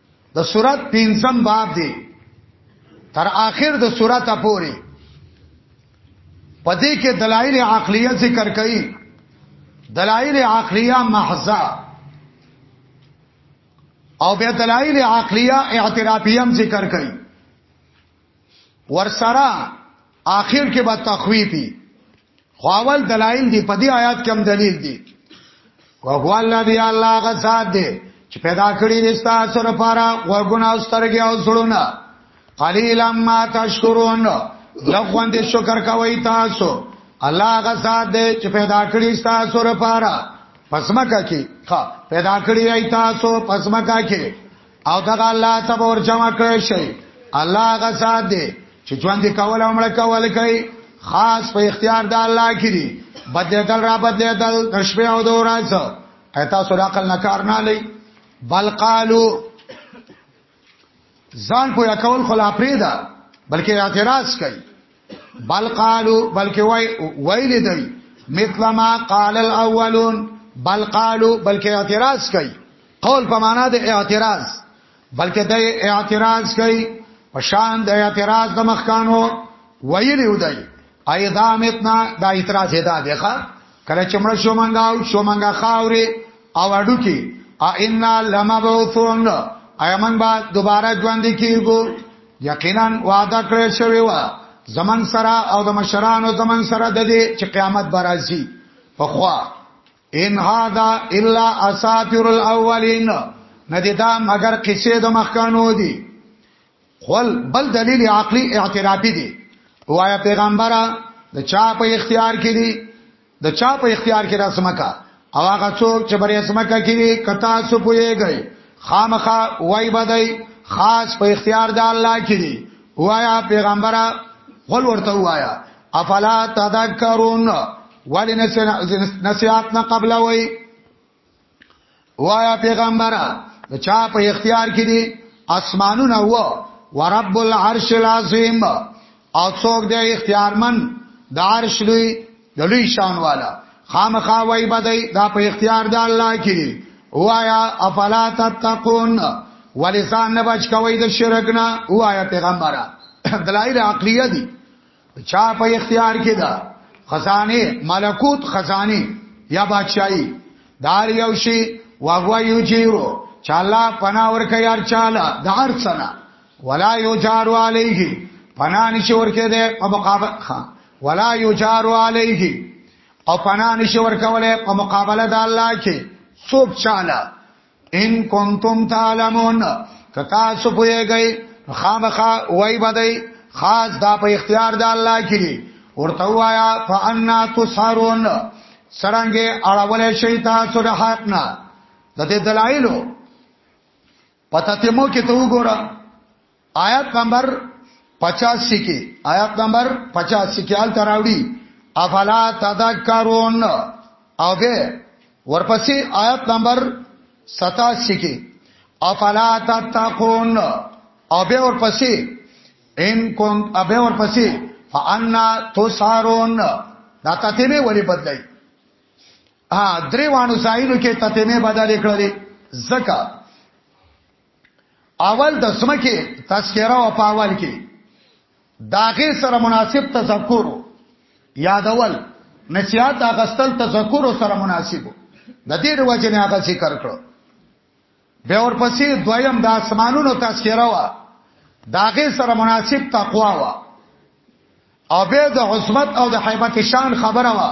د سورات پنځم باب دی تر آخر د سورات پورې پدې کې دلایل عقلیه ذکر کړي دلایل عقلیه محضه او بیا دلایل عقلیه اعترافیه ذکر کړي ورسره آخر کې به تخویفي خو اول دلایل دی په دې آیات کې هم دلیل دی وهو الذی الله غزاد دی چې پیدا کړی دې تاسو لپاره ورګونه او سترګې او زړونه قلیلا ما تشکرون لغون دې شکر کوي تاسو الله غزاد دې چې پیدا کړی تاسو لپاره پسمکه کې ها پیدا کړی ای تاسو پسمکه کې او دغه الله ته ور جمع کړی شي الله هغه ذات دی چې ژوند کول او مړ کول کوي خاص په اختیار د الله کې دی بدلیدل را بدلیدل د شپې او د ورځ ایتا سره عقل نه کار نه لې بل قالو ځان پویا کول خلا پریدا بلکې اعتراض کوي بل قالو بلکې وای ویل دی مثل ما قال الاولون بل قالو بلکې اعتراض کوي قول په معنا د اعتراض بلکې د اعتراض کوي په شان د اعتراض د مخکانو ویلی ودی ایدا متنا دا اعتراض ادا دی ښا کله چې مړ شو منګا او شو منګا خاوري او اډو کې ا ان لمبعثون ایمن با دوباره ژوند کیږو یقینا وعده کړی شوی و زمنګ سره او د مشرانو زمنګ سره د دې چې قیامت برازي په خوا ان هاذا الا اساطیر الاولین ندی دا مگر قصې د مخکانو دي خپل بل دلیل عقلی اعترافي دي وایا پیغمبره د چا په اختیار کې دي د چا په اختیار کې را سمکا او هغه څوک چې بری سمکا کې کتا سو پويږي خامخا وای بدای خاص په اختیار د الله کې دی وایا پیغمبره قل ورته وایا افلا تذکرون ولی نسیات نه قبل وای وایا پیغمبر چا په اختیار کې دي اسمانونه و ورب العرش العظیم او څوک د اختیارمن د عرش لوی د لوی شان والا خامخا وای بدای دا په اختیار د الله کې دي وایا افلا تتقون ولسان نه بچ کوي د شرک نه وایا پیغمبره دلایل عقلیه دي چا په اختیار کې ده خزانه ملکوت خزانه یا بادشاہي دار یو شي واغوا یو جیرو چاله پنا ورکه یار چاله دار سنا ولا یو جارو علیه پنا نشي ورکه ده په مقابل خان ولا یو جارو علیه او پنا نشي ورکه ولا په مقابله د الله کې څوک چاله ان کنتم تعلمون کتا سو پویږي خامخا وای بدای خاص دا په اختیار د الله کې دي ورته وایا فانا تسارون سرانګه اړول شي تاسو د حق نه د دې دلایلو پته تیمو کې ته وګوره آیات نمبر 85 کې آیات نمبر 85 کې آل تراوړي افلا تذکرون او به ورپسې آیات نمبر 87 کې افلا تتقون او به ورپسې ان کوم او به ورپسې فانا تسارون دا تتمه ولی بدلای ها درې وانو ځایونو کې تتمه بدلې کړلې زکه اول د سمکه تذکرہ او پاول کې داغه سره مناسب تذکر یادول نصیحت اغستل تذکر سره مناسب د دې وجه نه هغه ذکر کړو به ورپسې دویم د اسمانونو تذکرہ وا داغه سره مناسب تقوا وا او به د عظمت او د حیبت شان خبره وا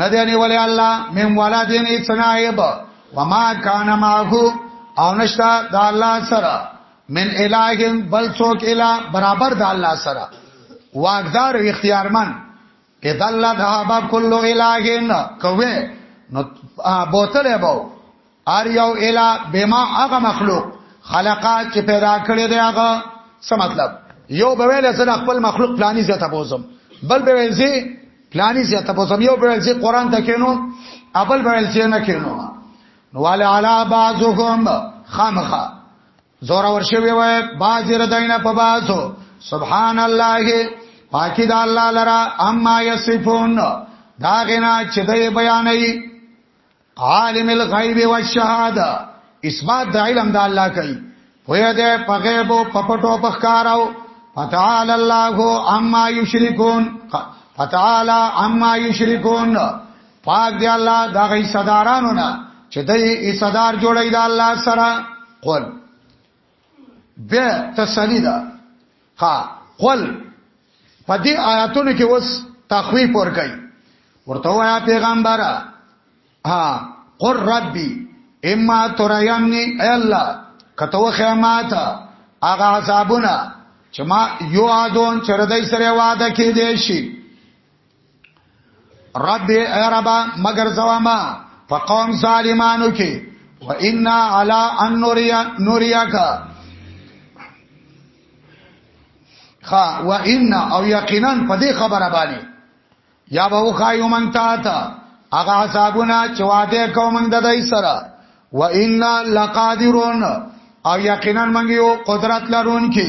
نه دی نیولې الله من ولدین اتنایب وما کان معه او نشتا د الله سره من الہین بل څوک الا برابر د الله سره واقدار او اختیارمن اذا الله ذهب كل الہین کوي نو بوتل به ار یو الا بما هغه مخلوق خلقا چې پیدا کړی دی هغه څه مطلب یو به ویل زه خپل مخلوق پلاني زه تاسو بل به ویل زه پلاني زه تاسو یو به ویل زه قران ته کینو ابل به ویل زه نه کینو نو وال علا بعضهم خامخه زور ورشه وی وای باز رداینه په بازو سبحان الله پاکی دا الله لرا اما یصفون دا غنا چې دې بیانې عالم الغیب والشهاده اثبات د علم د الله کوي پوهه ده په غیب او په پټو په ښکارو فتعال الله عما یشرکون فتعال عما یشرکون پاک دی الله دا غي صدارانو نه چې دای صدار جوړی دا الله سره قل به تسلی ده ها قل په دې آیاتونو کې وس تخویف ور کوي ورته وایا پیغمبر ها قر ربي اما تريمني اي الله کته وخه ماته هغه عذابونه چې ما یو ادون چر دای سره وعده کې دی شي رب ای رب مگر زواما په قوم ظالمانو کې و ان علی ان نوریا نوریا کا خا و ان او یقینا په دې خبره باندې یا به خایو من تا تا هغه حسابونه چې واده کوم د دای سره و ان لقادرون او یقینا منګیو قدرت لرون کې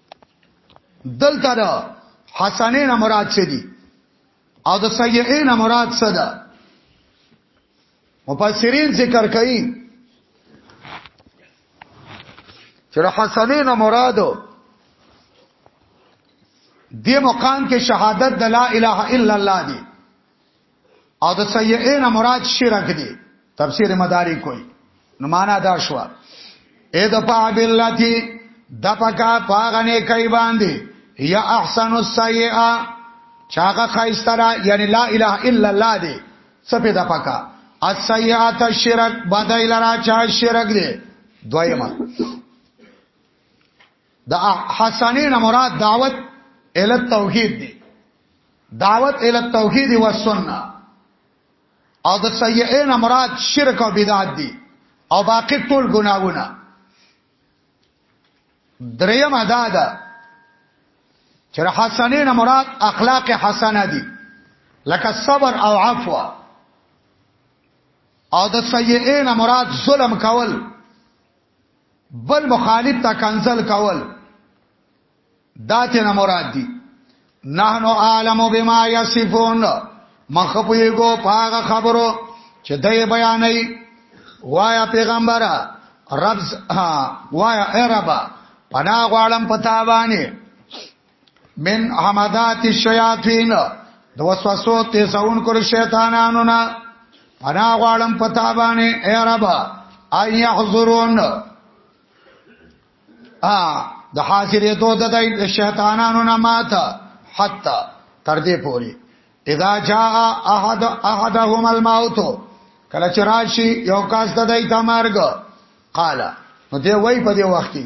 دلته دا حسنین مراد څه دي او د صحیحین مراد څه ده مفسرین ذکر کوي چې حسنین مراد دې مقام کې شهادت د لا اله الا الله دی او د سیئه نه مراد شرک دی تفسیر مدارک کوئی نو معنا دا شو اې د پا باللتی د پکا پاغنه کوي باندې یا احسن السیئه چاغه خایسترا یعنی لا اله الا الله دی سپه د پکا السیئات الشرک بدایل را چا شرک دی دویما د حسنین مراد دعوت ال توحید دی دعوت ال التوحید و السنه او د سیئین مراد شرک او بدعت دي او باقی ټول ګناونه دریم ادا ده چې حسنین مراد اخلاق حسنه دي لکه صبر او عفو او د سیئین مراد ظلم کول بل مخالف ته کنسل کول دا ته نه مراد دي نحنو عالم بما یصفون مخ په یو پاغه خبرو چې دای بیانې وایا پیغمبره رب وایا اربا پنا غوالم پتا باندې من حمدات الشیاطین د وسوسو تیزون کول شیطانانو نه پنا غواړم پتا باندې اے رب اي يحضرون ا د حاضرې دوه د شیطانانو نه ماته حتا تر دې پوري اذا جاء احد احدهم الموت کله چې راشي یو کاس د دای تا مرګ قال نو دی وای په دې وخت کې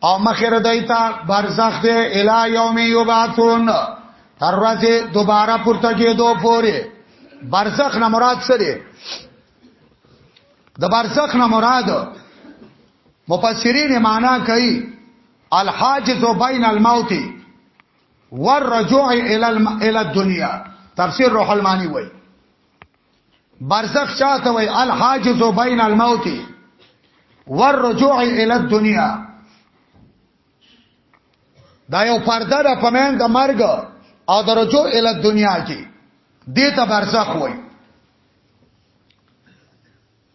او مخیر دایتا برزخ دی الی یوم یبعثون تر ورځې دوباره پورته کېدو پورې برزخ نه مراد څه دی د برزخ نه مراد مفسرین معنا کوي الحاجز بین الموت والرجوع الى الى الدنيا تفسیر روح المانی وایي برزخ چاته وای الحاجز بین الموت والرجوع الى الدنيا دا یو پرده ده په من د مرګ او د رجوع الى الدنيا کې دې ته برزخ وای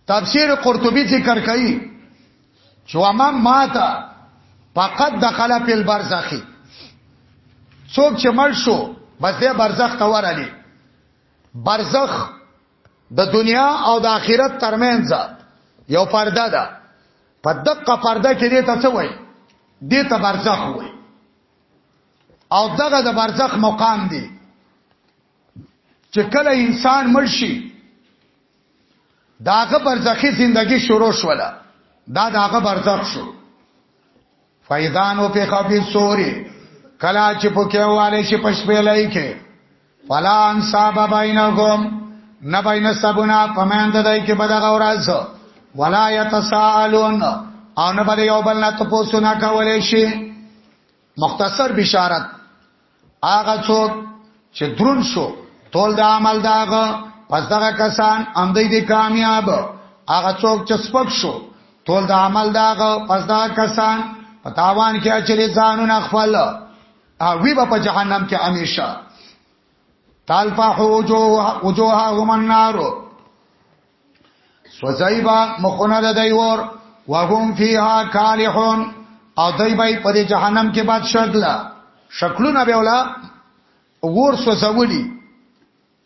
تفسیر قرطبی ذکر کوي چې ومن ماته فقط دخل په البرزخ څوک چې مړ شو بس دې برزخ ته ورالي برزخ د دنیا او د آخرت ترمنځ یو پرده ده په دقه پرده کې دې ته څه وای دې ته برزخ وای او دغه د برزخ مقام دی چې کله انسان مړ شي داغه برزخی زندگی شروع شوله دا داغه برزخ شو فیضانو په خفی سوری کلا چې پکې واله شي پښپېلای کې فلا انصاب بینکم نه بین سبنا پمند دای کې بدغه ورځ ولا یتساءلون او نه بل یو بل نه تاسو نه کولې شي مختصر بشارت هغه څوک چې درون شو ټول د عمل داغه پس دغه کسان اندې دي کامیاب هغه څوک چې سپک شو ټول د عمل داغه پس دغه کسان پتاوان کې اچلي ځانونه خپل او وی په جهنم کې همیشه تالفا وجوه وجوههم النار سوزایبا مخونه د دیور وهم فیها کالحون او دای بای په جهنم کې باد شکل شکلونه به ولا ور سوزولی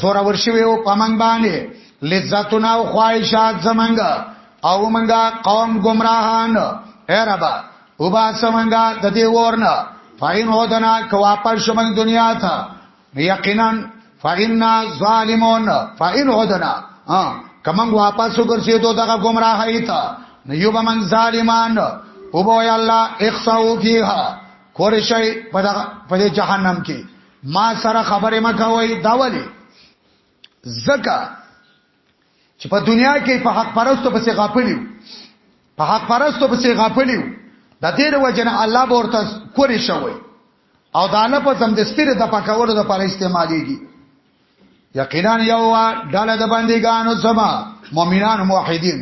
زور اور شوی او پمنګ باندې لذتنا او خواهشات زمنګ او منګه قوم گمراهان اے ربا وبا سمنګا د دې ورنه فاین هودنا کو واپس شمن دنیا ته یقینا فإنا ظالمون فإن هودنا ها کمن واپس وګرځي دوه دغه گمراهی ته نو یو به من ظالمان او بو یا الله اخسو فیها کور شي په دغه په جهنم کې ما سره خبره مکوي دا ولي زکه چې په دنیا کې په حق پرستو پسې غاپلیو په حق پرستو پسې غاپلیو د دې وجنه الله به ورته کورې شوی او دا نه په زم د ستیر د پکولو د پر استعمالېږي یقینا یو ډله د بندګانو سما مؤمنان موحدین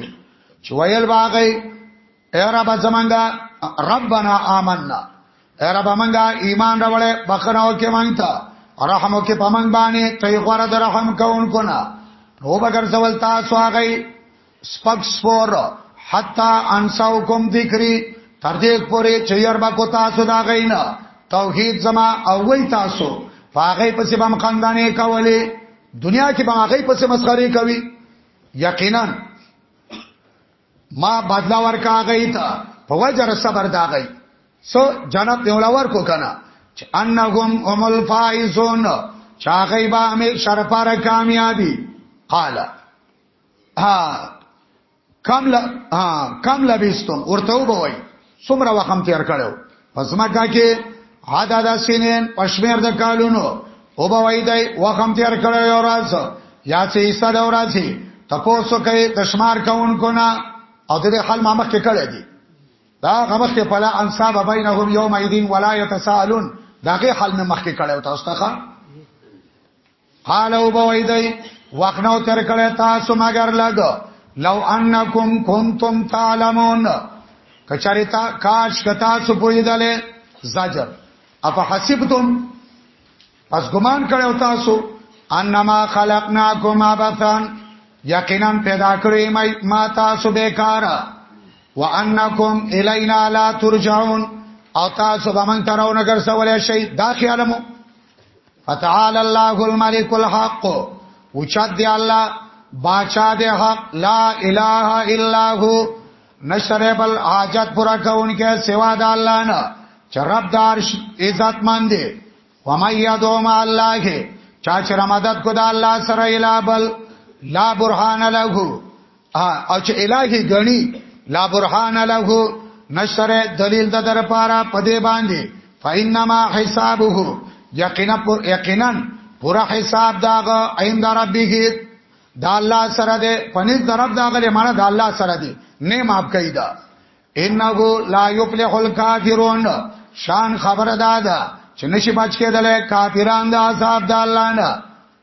چې ویل باغی اے رب زمانګه ربنا آمنا اے رب منګه ایمان راوړې بخنه وکې مونږ ته رحم وکې پمنګ باندې ته غره د رحم کوونکو نه نو بغیر زول تاسو هغه سپک سپور حتا انساو کوم ذکری تر دې پورې چې ير با کو تاسو دا غینا توحید زما او وی تاسو فاغې پسې بم خندانې کولې دنیا کې باغې پسې مسخري کوي یقینا ما بدلا ورکا غی ته په وجر صبر دا غی سو جنت دی ولا ورکو کنه چې انهم هم الفائزون چا غی با می شر پر کامیابی قال ها کم ل ها کم لبستم ورته وای څومره وخت تیر کړو پس مکه کې عدد سنین پشمیر د کالونو او به وای دی وخم تیر کړو یو راز یا چې ایسا د ورځي تپوسو کوي د شمار کوونکو نه او د حل مامخ کې کړی دی دا غمخ کې پلا انصاب بینهم یوم ایدین ولا یتسالون داغه حل مې مخ کې کړو تاسو ته قالو بوي دی وخنو تر کړه تاسو مگر لګ لو انکم کنتم تعلمون کچریتا کاش کتا سو پویدلې زجر اف حسبتم پس ګمان کړو تاسو انما خلقناکم عبثا یقینا پیدا کړی ما تاسو بیکار وانکم الینا لا ترجعون او تاسو به مونږ تراو نګر سوالې شي دا خیالمو فتعال الله الملك الحق اوچت دی الله باچا دی حق لا اله الا هو نشره بل حاجت پورا کونکي سوا د الله نه چرب دارش عزت مند دی و مې یادو ما الله چا چې مدد کو د الله سره الا بل لا برهان له او چې الہی غنی لا برهان له نشره دلیل د در پاره پدې باندې فینما حسابه یقینا پر یقینا پر حساب داغه عند ربه دا الله سره دې پنځ طرف داغه لمانه دا الله سره دې نه معاف کیدا انه لا یفلح الکافرون شان خبر دادا چې نشي بچ کېدل کافران د عذاب د الله نه